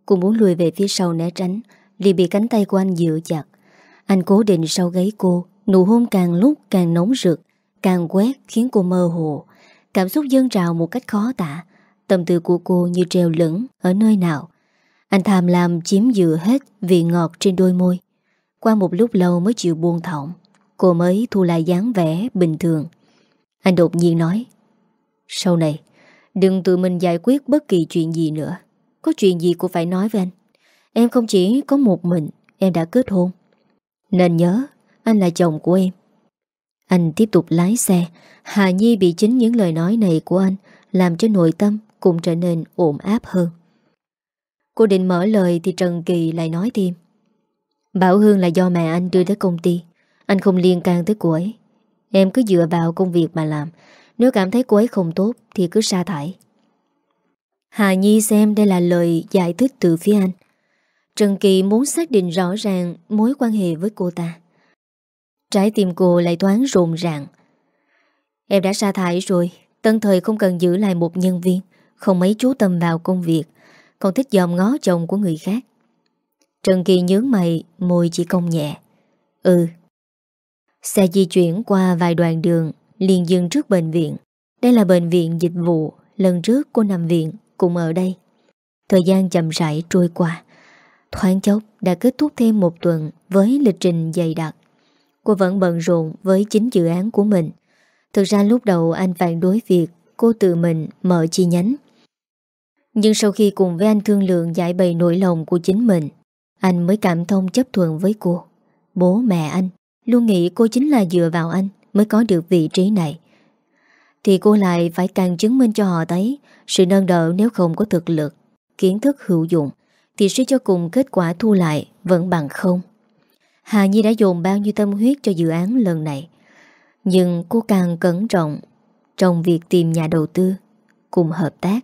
Speaker 1: Cô muốn lùi về phía sau né tránh liền bị cánh tay của anh giữ chặt Anh cố định sau gáy cô, Nụ hôn càng lúc càng nóng rực, Càng quét khiến cô mơ hồ. Cảm xúc dâng trào một cách khó tả. Tâm tư của cô như treo lửng Ở nơi nào. Anh tham lam chiếm dựa hết vị ngọt trên đôi môi. Qua một lúc lâu mới chịu buông thõng. Cô mới thu lại dáng vẻ bình thường. Anh đột nhiên nói, Sau này, Đừng tự mình giải quyết bất kỳ chuyện gì nữa. Có chuyện gì cô phải nói với anh. Em không chỉ có một mình, Em đã kết hôn. Nên nhớ, anh là chồng của em. Anh tiếp tục lái xe. Hà Nhi bị chính những lời nói này của anh Làm cho nội tâm cũng trở nên ổn áp hơn. Cô định mở lời Thì Trần Kỳ lại nói thêm, Bảo Hương là do mẹ anh đưa tới công ty. Anh không liên can tới cô ấy Em cứ dựa vào công việc mà làm Nếu cảm thấy cô ấy không tốt Thì cứ sa thải Hà Nhi xem đây là lời giải thích từ phía anh Trần Kỳ muốn xác định rõ ràng mối quan hệ với cô ta. Trái tim cô lại thoáng rộn ràng. Em đã sa thải rồi, tân thời không cần giữ lại một nhân viên, không mấy chú tâm vào công việc, còn thích dòm ngó chồng của người khác. Trần Kỳ nhướng mày, môi chỉ công nhẹ. Ừ. Xe di chuyển qua vài đoạn đường, liền dừng trước bệnh viện. Đây là bệnh viện dịch vụ, lần trước cô nằm viện, cũng ở đây. Thời gian chậm rãi trôi qua. Thoáng chốc đã kết thúc thêm một tuần với lịch trình dày đặc. Cô vẫn bận rộn với chính dự án của mình. Thực ra lúc đầu anh phản đối việc cô tự mình mở chi nhánh. Nhưng sau khi cùng với anh thương lượng giải bày nỗi lòng của chính mình, anh mới cảm thông chấp thuận với cô. Bố mẹ anh luôn nghĩ cô chính là dựa vào anh mới có được vị trí này. Thì cô lại phải càng chứng minh cho họ thấy sự nâng đỡ nếu không có thực lực. kiến thức hữu dụng, thì suy cho cùng kết quả thu lại vẫn bằng không. Hà Nhi đã dồn bao nhiêu tâm huyết cho dự án lần này. Nhưng cô càng cẩn trọng trong việc tìm nhà đầu tư, cùng hợp tác,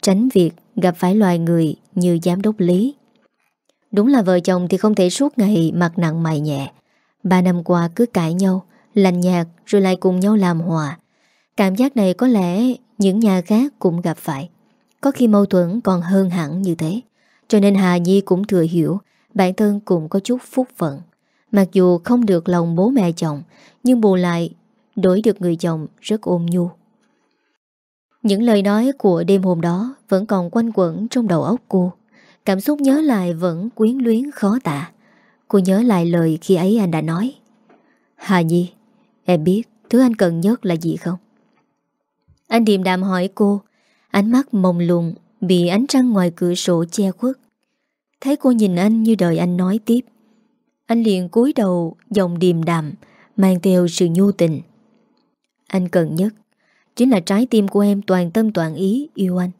Speaker 1: tránh việc gặp phải loài người như giám đốc Lý. Đúng là vợ chồng thì không thể suốt ngày mặt nặng mày nhẹ. Ba năm qua cứ cãi nhau, lành nhạt rồi lại cùng nhau làm hòa. Cảm giác này có lẽ những nhà khác cũng gặp phải. Có khi mâu thuẫn còn hơn hẳn như thế. Cho nên Hà Nhi cũng thừa hiểu bản thân cũng có chút phúc phận. Mặc dù không được lòng bố mẹ chồng, nhưng bù lại đổi được người chồng rất ôm nhu. Những lời nói của đêm hôm đó vẫn còn quanh quẩn trong đầu óc cô. Cảm xúc nhớ lại vẫn quyến luyến khó tả. Cô nhớ lại lời khi ấy anh đã nói. Hà Nhi, em biết thứ anh cần nhất là gì không? Anh điềm đạm hỏi cô, ánh mắt mông lung bị ánh trăng ngoài cửa sổ che khuất. Thấy cô nhìn anh như đợi anh nói tiếp. Anh liền cúi đầu giọng điềm đạm, mang theo sự nhu tình. Anh cần nhất chính là trái tim của em toàn tâm toàn ý yêu anh.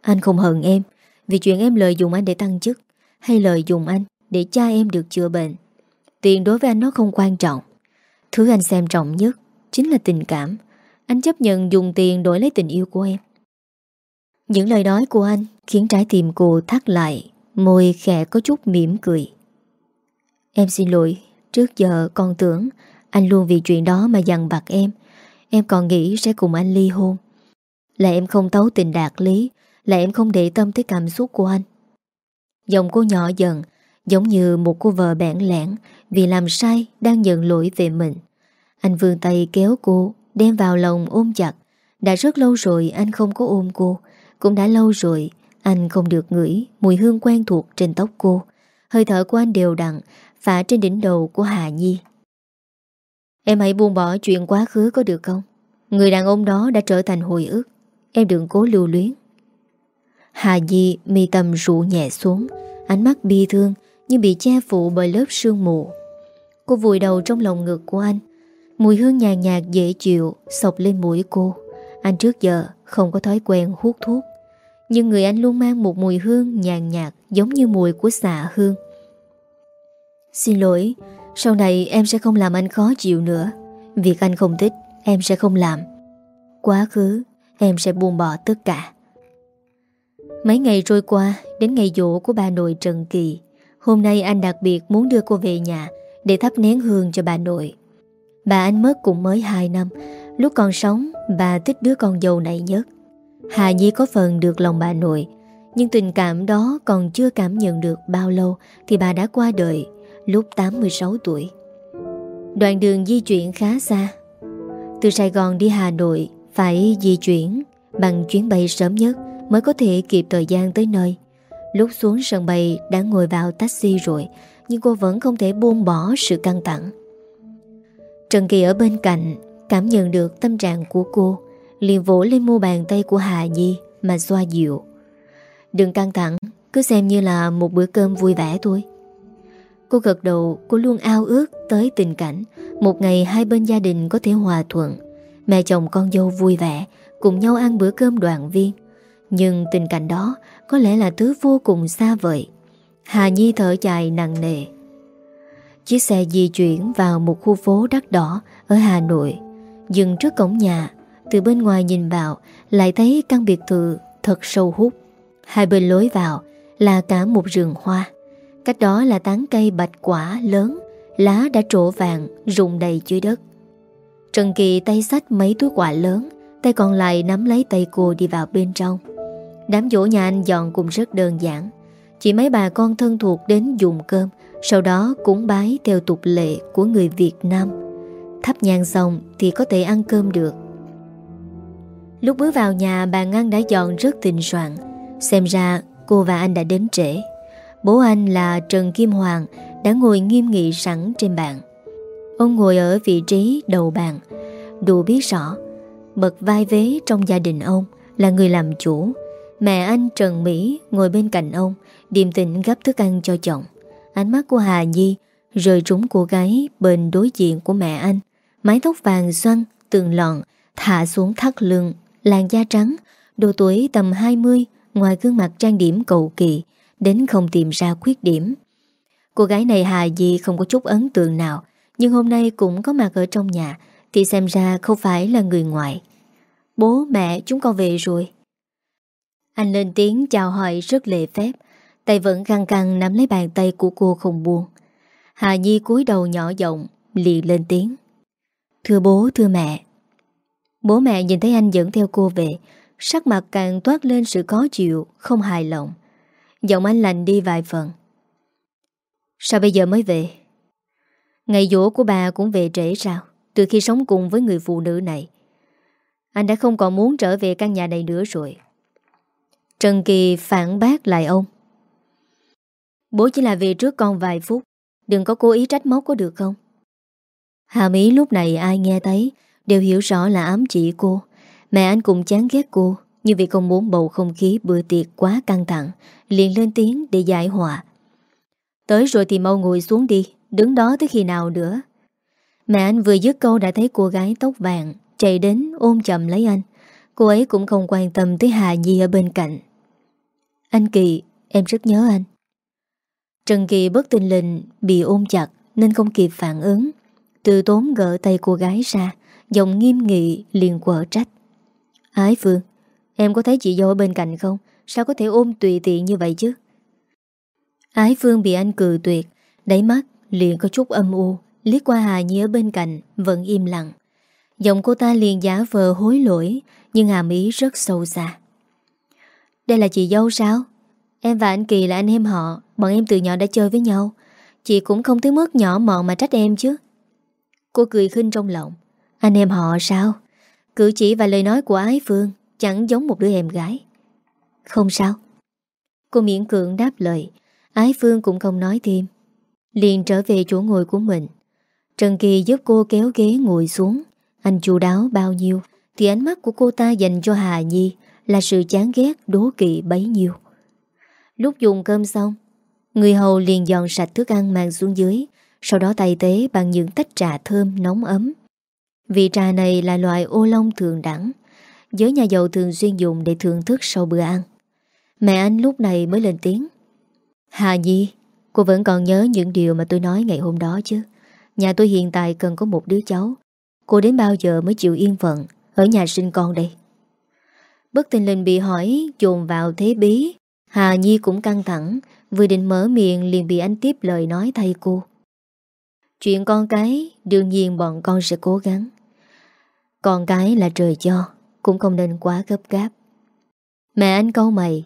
Speaker 1: Anh không hận em vì chuyện em lợi dụng anh để tăng chức hay lợi dụng anh để cha em được chữa bệnh. Tiền đối với anh nó không quan trọng. Thứ anh xem trọng nhất chính là tình cảm. Anh chấp nhận dùng tiền đổi lấy tình yêu của em. Những lời nói của anh khiến trái tim cô thắt lại, môi khẽ có chút mỉm cười. Em xin lỗi, trước giờ con tưởng anh luôn vì chuyện đó mà dằn vặt em. Em còn nghĩ sẽ cùng anh ly hôn. Là em không tấu tình đạt lý, là em không để tâm tới cảm xúc của anh. Giọng cô nhỏ dần, giống như một cô vợ bẽn lẽn vì làm sai đang nhận lỗi về mình. Anh vươn tay kéo cô, đem vào lòng ôm chặt. Đã rất lâu rồi anh không có ôm cô, cũng đã lâu rồi anh không được ngửi mùi hương quen thuộc trên tóc cô. Hơi thở của anh đều đặn, phả trên đỉnh đầu của Hà Nhi. Em hãy buông bỏ chuyện quá khứ có được không? Người đàn ông đó đã trở thành hồi ức. Em đừng cố lưu luyến. Hà Nhi mi tâm rụ nhẹ xuống, ánh mắt bi thương nhưng bị che phủ bởi lớp sương mù. Cô vùi đầu trong lòng ngực của anh. Mùi hương nhàn nhạt dễ chịu sọc lên mũi cô. Anh trước giờ không có thói quen hút thuốc. Nhưng người anh luôn mang một mùi hương nhàn nhạt giống như mùi của xạ hương. Xin lỗi, sau này em sẽ không làm anh khó chịu nữa. Việc anh không thích, em sẽ không làm. Quá khứ, em sẽ buông bỏ tất cả. Mấy ngày trôi qua, đến ngày dỗ của bà nội Trần Kỳ, hôm nay anh đặc biệt muốn đưa cô về nhà để thắp nén hương cho bà nội. Bà anh mất cũng mới 2 năm, lúc còn sống bà thích đứa con dâu này nhất. Hà Nhi có phần được lòng bà nội, nhưng tình cảm đó còn chưa cảm nhận được bao lâu thì bà đã qua đời lúc 86 tuổi. Đoạn đường di chuyển khá xa. Từ Sài Gòn đi Hà Nội phải di chuyển bằng chuyến bay sớm nhất mới có thể kịp thời gian tới nơi. Lúc xuống sân bay đã ngồi vào taxi rồi, nhưng cô vẫn không thể buông bỏ sự căng thẳng. Trần Kỳ ở bên cạnh, cảm nhận được tâm trạng của cô, liền vỗ lên mu bàn tay của Hà Nhi mà xoa dịu. Đừng căng thẳng, cứ xem như là một bữa cơm vui vẻ thôi. Cô gật đầu, cô luôn ao ước tới tình cảnh một ngày hai bên gia đình có thể hòa thuận, mẹ chồng con dâu vui vẻ, cùng nhau ăn bữa cơm đoàn viên. Nhưng tình cảnh đó có lẽ là thứ vô cùng xa vời. Hà Nhi thở dài nặng nề. Chiếc xe di chuyển vào một khu phố đắt đỏ ở Hà Nội, dừng trước cổng nhà, từ bên ngoài nhìn vào lại thấy căn biệt thự thật sâu hút. Hai bên lối vào là cả một rừng hoa. Cách đó là tán cây bạch quả lớn, lá đã trổ vàng, rụng đầy dưới đất. Trần Kỳ tay sách mấy túi quả lớn, tay còn lại nắm lấy tay cô đi vào bên trong. Đám dỗ nhà anh dọn cũng rất đơn giản. Chỉ mấy bà con thân thuộc đến dùng cơm, sau đó cúng bái theo tục lệ của người Việt Nam. Thắp nhang xong thì có thể ăn cơm được. Lúc bước vào nhà bà Ngân đã dọn rất tình soạn Xem ra cô và anh đã đến trễ Bố anh là Trần Kim Hoàng Đã ngồi nghiêm nghị sẵn trên bàn Ông ngồi ở vị trí đầu bàn Đủ biết rõ Bậc vai vế trong gia đình ông Là người làm chủ Mẹ anh Trần Mỹ ngồi bên cạnh ông, Điềm tĩnh gấp thức ăn cho chồng. Ánh mắt của Hà Nhi Rời trúng cô gái bên đối diện của mẹ anh. Mái tóc vàng xoăn, Tường lọn, Thả xuống thắt lưng, Làn da trắng, Độ tuổi tầm 20 Ngoài gương mặt trang điểm cầu kỳ, Đến không tìm ra khuyết điểm. Cô gái này Hà Nhi không có chút ấn tượng nào, Nhưng hôm nay cũng có mặt ở trong nhà, Thì xem ra không phải là người ngoại Bố, mẹ, chúng con về rồi. Anh lên tiếng chào hỏi rất lệ phép Tay vẫn căng căng nắm lấy bàn tay của cô không buông. Hà Nhi cúi đầu nhỏ giọng liền lên tiếng. Thưa bố, thưa mẹ. Bố mẹ nhìn thấy anh dẫn theo cô về Sắc mặt càng toát lên sự khó chịu Không hài lòng. Giọng anh lành đi vài phần. Sao bây giờ mới về? Ngày dỗ của bà cũng về trễ sao? Từ khi sống cùng với người phụ nữ này. Anh đã không còn muốn trở về căn nhà này nữa rồi. Trần Kỳ phản bác lại ông. Bố chỉ là về trước con vài phút, Đừng có cố ý trách móc có được không? Hà ý lúc này ai nghe thấy Đều hiểu rõ là ám chỉ cô. Mẹ anh cũng chán ghét cô, Nhưng vì không muốn bầu không khí bữa tiệc quá căng thẳng, liền lên tiếng để giải hòa. Tới rồi thì mau ngồi xuống đi, Đứng đó tới khi nào nữa? Mẹ anh vừa dứt câu đã thấy cô gái tóc vàng Chạy đến ôm chậm lấy anh. Cô ấy cũng không quan tâm tới Hà Nhi ở bên cạnh. Anh Kỳ, Em rất nhớ anh. Trần Kỳ bất tình lình Bị ôm chặt Nên không kịp phản ứng. Từ tốn gỡ tay cô gái ra, Giọng nghiêm nghị liền quở trách. Ái Phương, Em có thấy chị dâu ở bên cạnh không? Sao có thể ôm tùy tiện như vậy chứ? Ái Phương bị anh cười tuyệt, Đáy mắt liền có chút âm u. Liếc qua Hà Nhi ở bên cạnh, Vẫn im lặng. Giọng cô ta liền giả vờ hối lỗi, Nhưng hàm ý rất sâu xa. Đây là chị dâu sao? Em và anh Kỳ là anh em họ, Bọn em từ nhỏ đã chơi với nhau. Chị cũng không tới mức nhỏ mọn mà trách em chứ. Cô cười khinh trong lòng. Anh em họ sao? Cử chỉ và lời nói của Ái Phương Chẳng giống một đứa em gái. Không sao. Cô miễn cưỡng đáp lời. Ái Phương cũng không nói thêm. Liền trở về chỗ ngồi của mình. Trần Kỳ giúp cô kéo ghế ngồi xuống. Anh chu đáo bao nhiêu, Thì ánh mắt của cô ta dành cho Hà Nhi. Là sự chán ghét, đố kỵ bấy nhiêu. Lúc dùng cơm xong, Người hầu liền dọn sạch thức ăn mang xuống dưới. Sau đó tay tế bằng những tách trà thơm nóng ấm. Vị trà này là loại ô long thường đẳng, Giới nhà giàu thường xuyên dùng để thưởng thức sau bữa ăn. Mẹ anh lúc này mới lên tiếng. Hà Nhi, Cô vẫn còn nhớ những điều mà tôi nói ngày hôm đó chứ. Nhà tôi hiện tại cần có một đứa cháu. Cô đến bao giờ mới chịu yên phận? Ở nhà sinh con đây. Bất tình linh bị hỏi Dồn vào thế bí. Hà Nhi cũng căng thẳng, Vừa định mở miệng liền bị anh tiếp lời nói thay cô. Chuyện con cái, Đương nhiên bọn con sẽ cố gắng. Con cái là trời cho, Cũng không nên quá gấp gáp. Mẹ anh câu mày,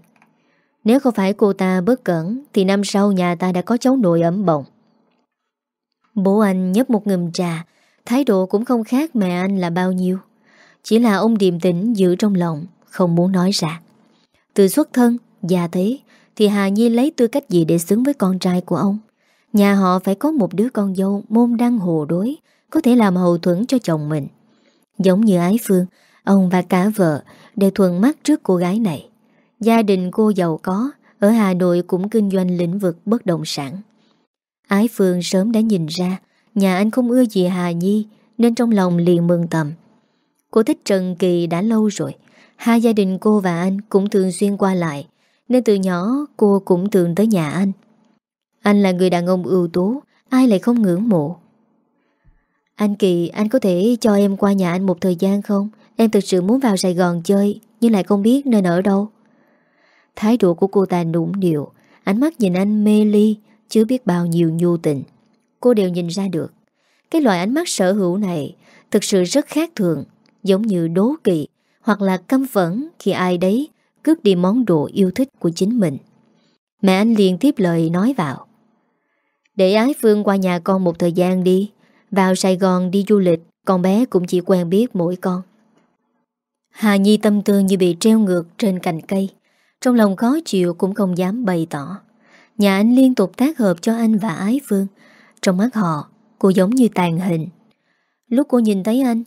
Speaker 1: Nếu không phải cô ta bất cẩn, Thì năm sau nhà ta đã có cháu nội ấm bồng. Bố anh nhấp một ngùm trà, Thái độ cũng không khác mẹ anh là bao nhiêu. Chỉ là ông điềm tĩnh giữ trong lòng. Không muốn nói ra. Từ xuất thân, già thế Thì Hà Nhi lấy tư cách gì để xứng với con trai của ông? Nhà họ phải có một đứa con dâu Môn đăng hồ đối Có thể làm hậu thuẫn cho chồng mình. Giống như ái phương Ông và cả vợ đều thuận mắt trước cô gái này. Gia đình cô giàu có Ở Hà Nội cũng kinh doanh lĩnh vực bất động sản. Ái Phương sớm đã nhìn ra Nhà anh không ưa gì Hà Nhi Nên trong lòng liền mừng tầm Cô thích Trần Kỳ đã lâu rồi Hai gia đình cô và anh cũng thường xuyên qua lại, Nên từ nhỏ cô cũng thường tới nhà anh. Anh là người đàn ông ưu tú, Ai lại không ngưỡng mộ. Anh Kỳ, Anh có thể cho em qua nhà anh một thời gian không? Em thực sự muốn vào Sài Gòn chơi, Nhưng lại không biết nên ở đâu. Thái độ của cô ta nũng điệu Ánh mắt nhìn anh mê ly Chứ biết bao nhiêu nhu tình. Cô đều nhìn ra được. Cái loại ánh mắt sở hữu này Thực sự rất khác thường, Giống như đố kỵ. Hoặc là căm phẫn khi ai đấy Cướp đi món đồ yêu thích của chính mình. Mẹ anh liền tiếp lời nói vào. Để ái Phương qua nhà con một thời gian đi, Vào Sài Gòn đi du lịch, Con bé cũng chỉ quen biết mỗi con. Hà Nhi tâm tư như bị treo ngược trên cành cây, Trong lòng khó chịu cũng không dám bày tỏ. Nhà anh liên tục tác hợp cho anh và Ái Phương, Trong mắt họ, Cô giống như tàn hình. Lúc cô nhìn thấy anh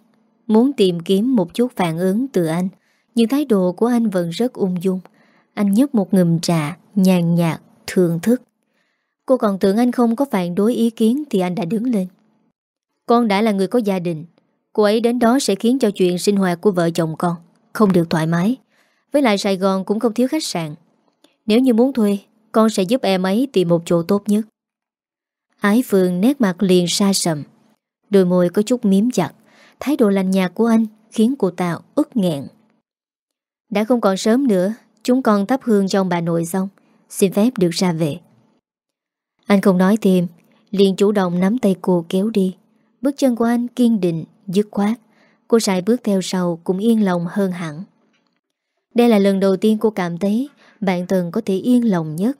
Speaker 1: Muốn tìm kiếm một chút phản ứng từ anh Nhưng thái độ của anh vẫn rất ung dung. Anh nhấp một ngùm trà Nhàn nhạt, thưởng thức. Cô còn tưởng anh không có phản đối ý kiến Thì anh đã đứng lên. Con đã là người có gia đình Cô ấy đến đó sẽ khiến cho chuyện sinh hoạt của vợ chồng con Không được thoải mái. Với lại Sài Gòn cũng không thiếu khách sạn. Nếu như muốn thuê Con sẽ giúp em ấy tìm một chỗ tốt nhất. Ái Phương nét mặt liền xa sầm Đôi môi có chút miếm chặt. Thái độ lành nhạt của anh Khiến cô ta ức nghẹn. Đã không còn sớm nữa Chúng con thắp hương trong bà nội xong Xin phép được ra về. Anh không nói thêm liền chủ động nắm tay cô kéo đi. Bước chân của anh kiên định, dứt khoát. Cô sải bước theo sau cũng yên lòng hơn hẳn. Đây là lần đầu tiên cô cảm thấy Bạn thân có thể yên lòng nhất.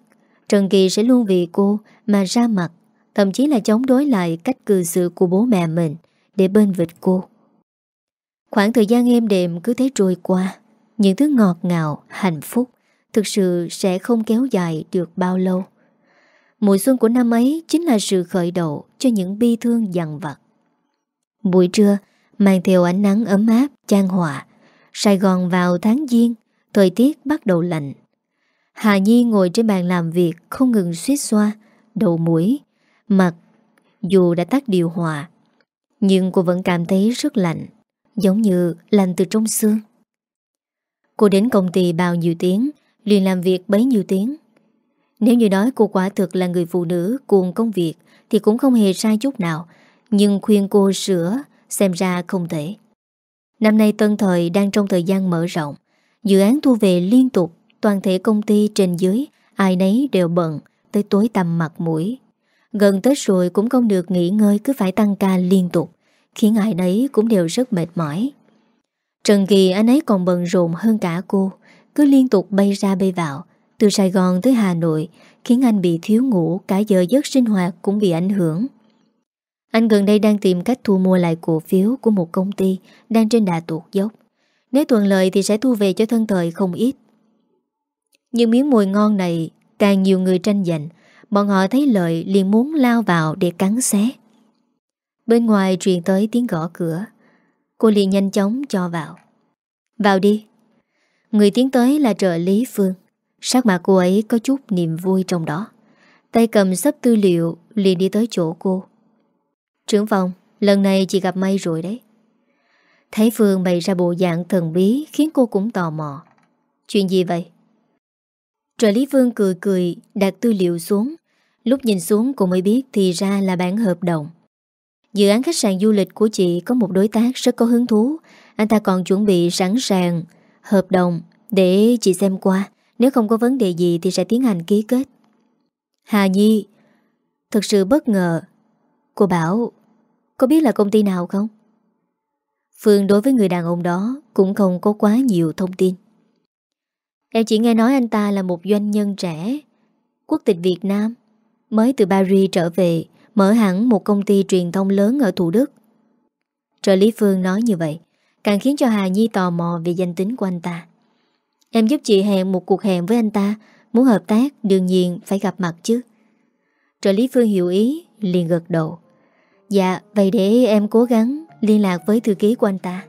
Speaker 1: Trần Kỳ sẽ luôn vì cô mà ra mặt Thậm chí là chống đối lại cách cư xử của bố mẹ mình Để bên vịt cô. Khoảng thời gian êm đềm cứ thế trôi qua Những thứ ngọt ngào, hạnh phúc Thực sự sẽ không kéo dài được bao lâu. Mùa xuân của năm ấy Chính là sự khởi đầu Cho những bi thương dằn vặt. Buổi trưa Mang theo ánh nắng ấm áp, chan hòa Sài Gòn vào tháng Giêng Thời tiết bắt đầu lạnh. Hà Nhi ngồi trên bàn làm việc Không ngừng suýt xoa Đầu mũi, mặt Dù đã tắt điều hòa Nhưng cô vẫn cảm thấy rất lạnh. Giống như lành từ trong xương. Cô đến công ty bao nhiêu tiếng, liền làm việc bấy nhiêu tiếng. Nếu như nói cô quả thực là người phụ nữ Cuồng công việc Thì cũng không hề sai chút nào, Nhưng khuyên cô sửa Xem ra không thể Năm nay Tân Thời đang trong thời gian mở rộng, Dự án thu về liên tục, Toàn thể công ty trên dưới, Ai nấy đều bận Tới tối tầm mặt mũi. Gần Tết rồi cũng không được nghỉ ngơi, Cứ phải tăng ca liên tục. Khiến ai nấy cũng đều rất mệt mỏi Trần Kỳ anh ấy còn bận rộn hơn cả cô Cứ liên tục bay ra bay vào Từ Sài Gòn tới Hà Nội Khiến anh bị thiếu ngủ Cả giờ giấc sinh hoạt cũng bị ảnh hưởng anh gần đây đang tìm cách thu mua lại cổ phiếu của một công ty đang trên đà tuột dốc. Nếu thuận lợi thì sẽ thu về cho thân thời không ít. Nhưng miếng mùi ngon này càng nhiều người tranh giành, bọn họ thấy lợi liền muốn lao vào để cắn xé. Bên ngoài truyền tới tiếng gõ cửa. Cô liền nhanh chóng cho vào. Vào đi. Người tiến tới là trợ lý Phương. Sắc mặt cô ấy có chút niềm vui trong đó. Tay cầm sắp tư liệu liền đi tới chỗ cô. Trưởng phòng, lần này chị gặp may rồi đấy. Thấy Phương bày ra bộ dạng thần bí khiến cô cũng tò mò. Chuyện gì vậy? Trợ lý Phương cười cười đặt tư liệu xuống. Lúc nhìn xuống cô mới biết thì ra là bản hợp đồng. Dự án khách sạn du lịch của chị có một đối tác rất có hứng thú. Anh ta còn chuẩn bị sẵn sàng hợp đồng để chị xem qua. Nếu không có vấn đề gì thì sẽ tiến hành ký kết. Hà Nhi thật sự bất ngờ Cô bảo có biết là công ty nào không? Phương đối với người đàn ông đó cũng không có quá nhiều thông tin. Em chỉ nghe nói anh ta là một doanh nhân trẻ, quốc tịch Việt Nam, mới từ Paris trở về, mở hẳn một công ty truyền thông lớn ở Thủ Đức. Trợ lý Phương nói như vậy, càng khiến cho Hà Nhi tò mò về danh tính của anh ta. Em giúp chị hẹn một cuộc hẹn với anh ta, muốn hợp tác đương nhiên phải gặp mặt chứ. Trợ lý Phương hiểu ý, liền gật đầu. Dạ, vậy để em cố gắng liên lạc với thư ký của anh ta.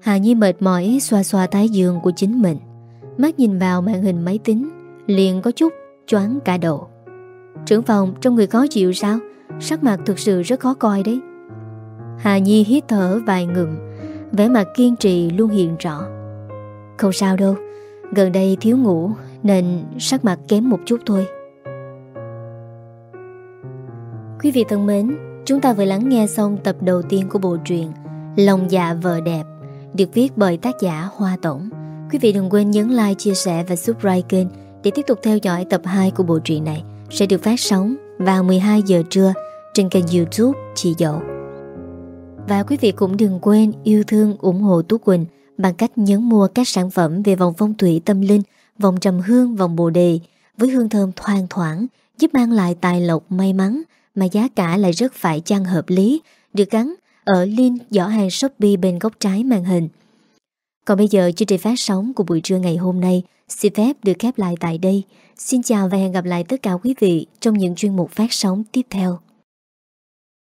Speaker 1: Hà Nhi mệt mỏi xoa xoa thái dương của chính mình. Mắt nhìn vào màn hình máy tính, liền có chút choáng cả đầu. Trưởng phòng trong người khó chịu sao? Sắc mặt thực sự rất khó coi đấy. Hà Nhi hít thở vài ngừng, vẻ mặt kiên trì luôn hiện rõ. Không sao đâu, gần đây thiếu ngủ nên sắc mặt kém một chút thôi. Quý vị thân mến, Chúng ta vừa lắng nghe xong tập đầu tiên của bộ truyện Lòng dạ vợ đẹp được viết bởi tác giả Hoa Tổng. Quý vị đừng quên nhấn like, chia sẻ và subscribe kênh để tiếp tục theo dõi tập 2 của bộ truyện này sẽ được phát sóng vào 12 giờ trưa trên kênh youtube Chị Dậu. Và quý vị cũng đừng quên yêu thương ủng hộ Tú Quỳnh bằng cách nhấn mua các sản phẩm về vòng phong thủy tâm linh, vòng trầm hương, vòng bồ đề với hương thơm thoang thoảng giúp mang lại tài lộc may mắn mà giá cả lại rất phải chăng hợp lý, được gắn ở link giỏ hàng Shopee bên góc trái màn hình. Còn bây giờ chương trình phát sóng của buổi trưa ngày hôm nay xin phép được khép lại tại đây. Xin chào và hẹn gặp lại tất cả quý vị trong những chuyên mục phát sóng tiếp theo.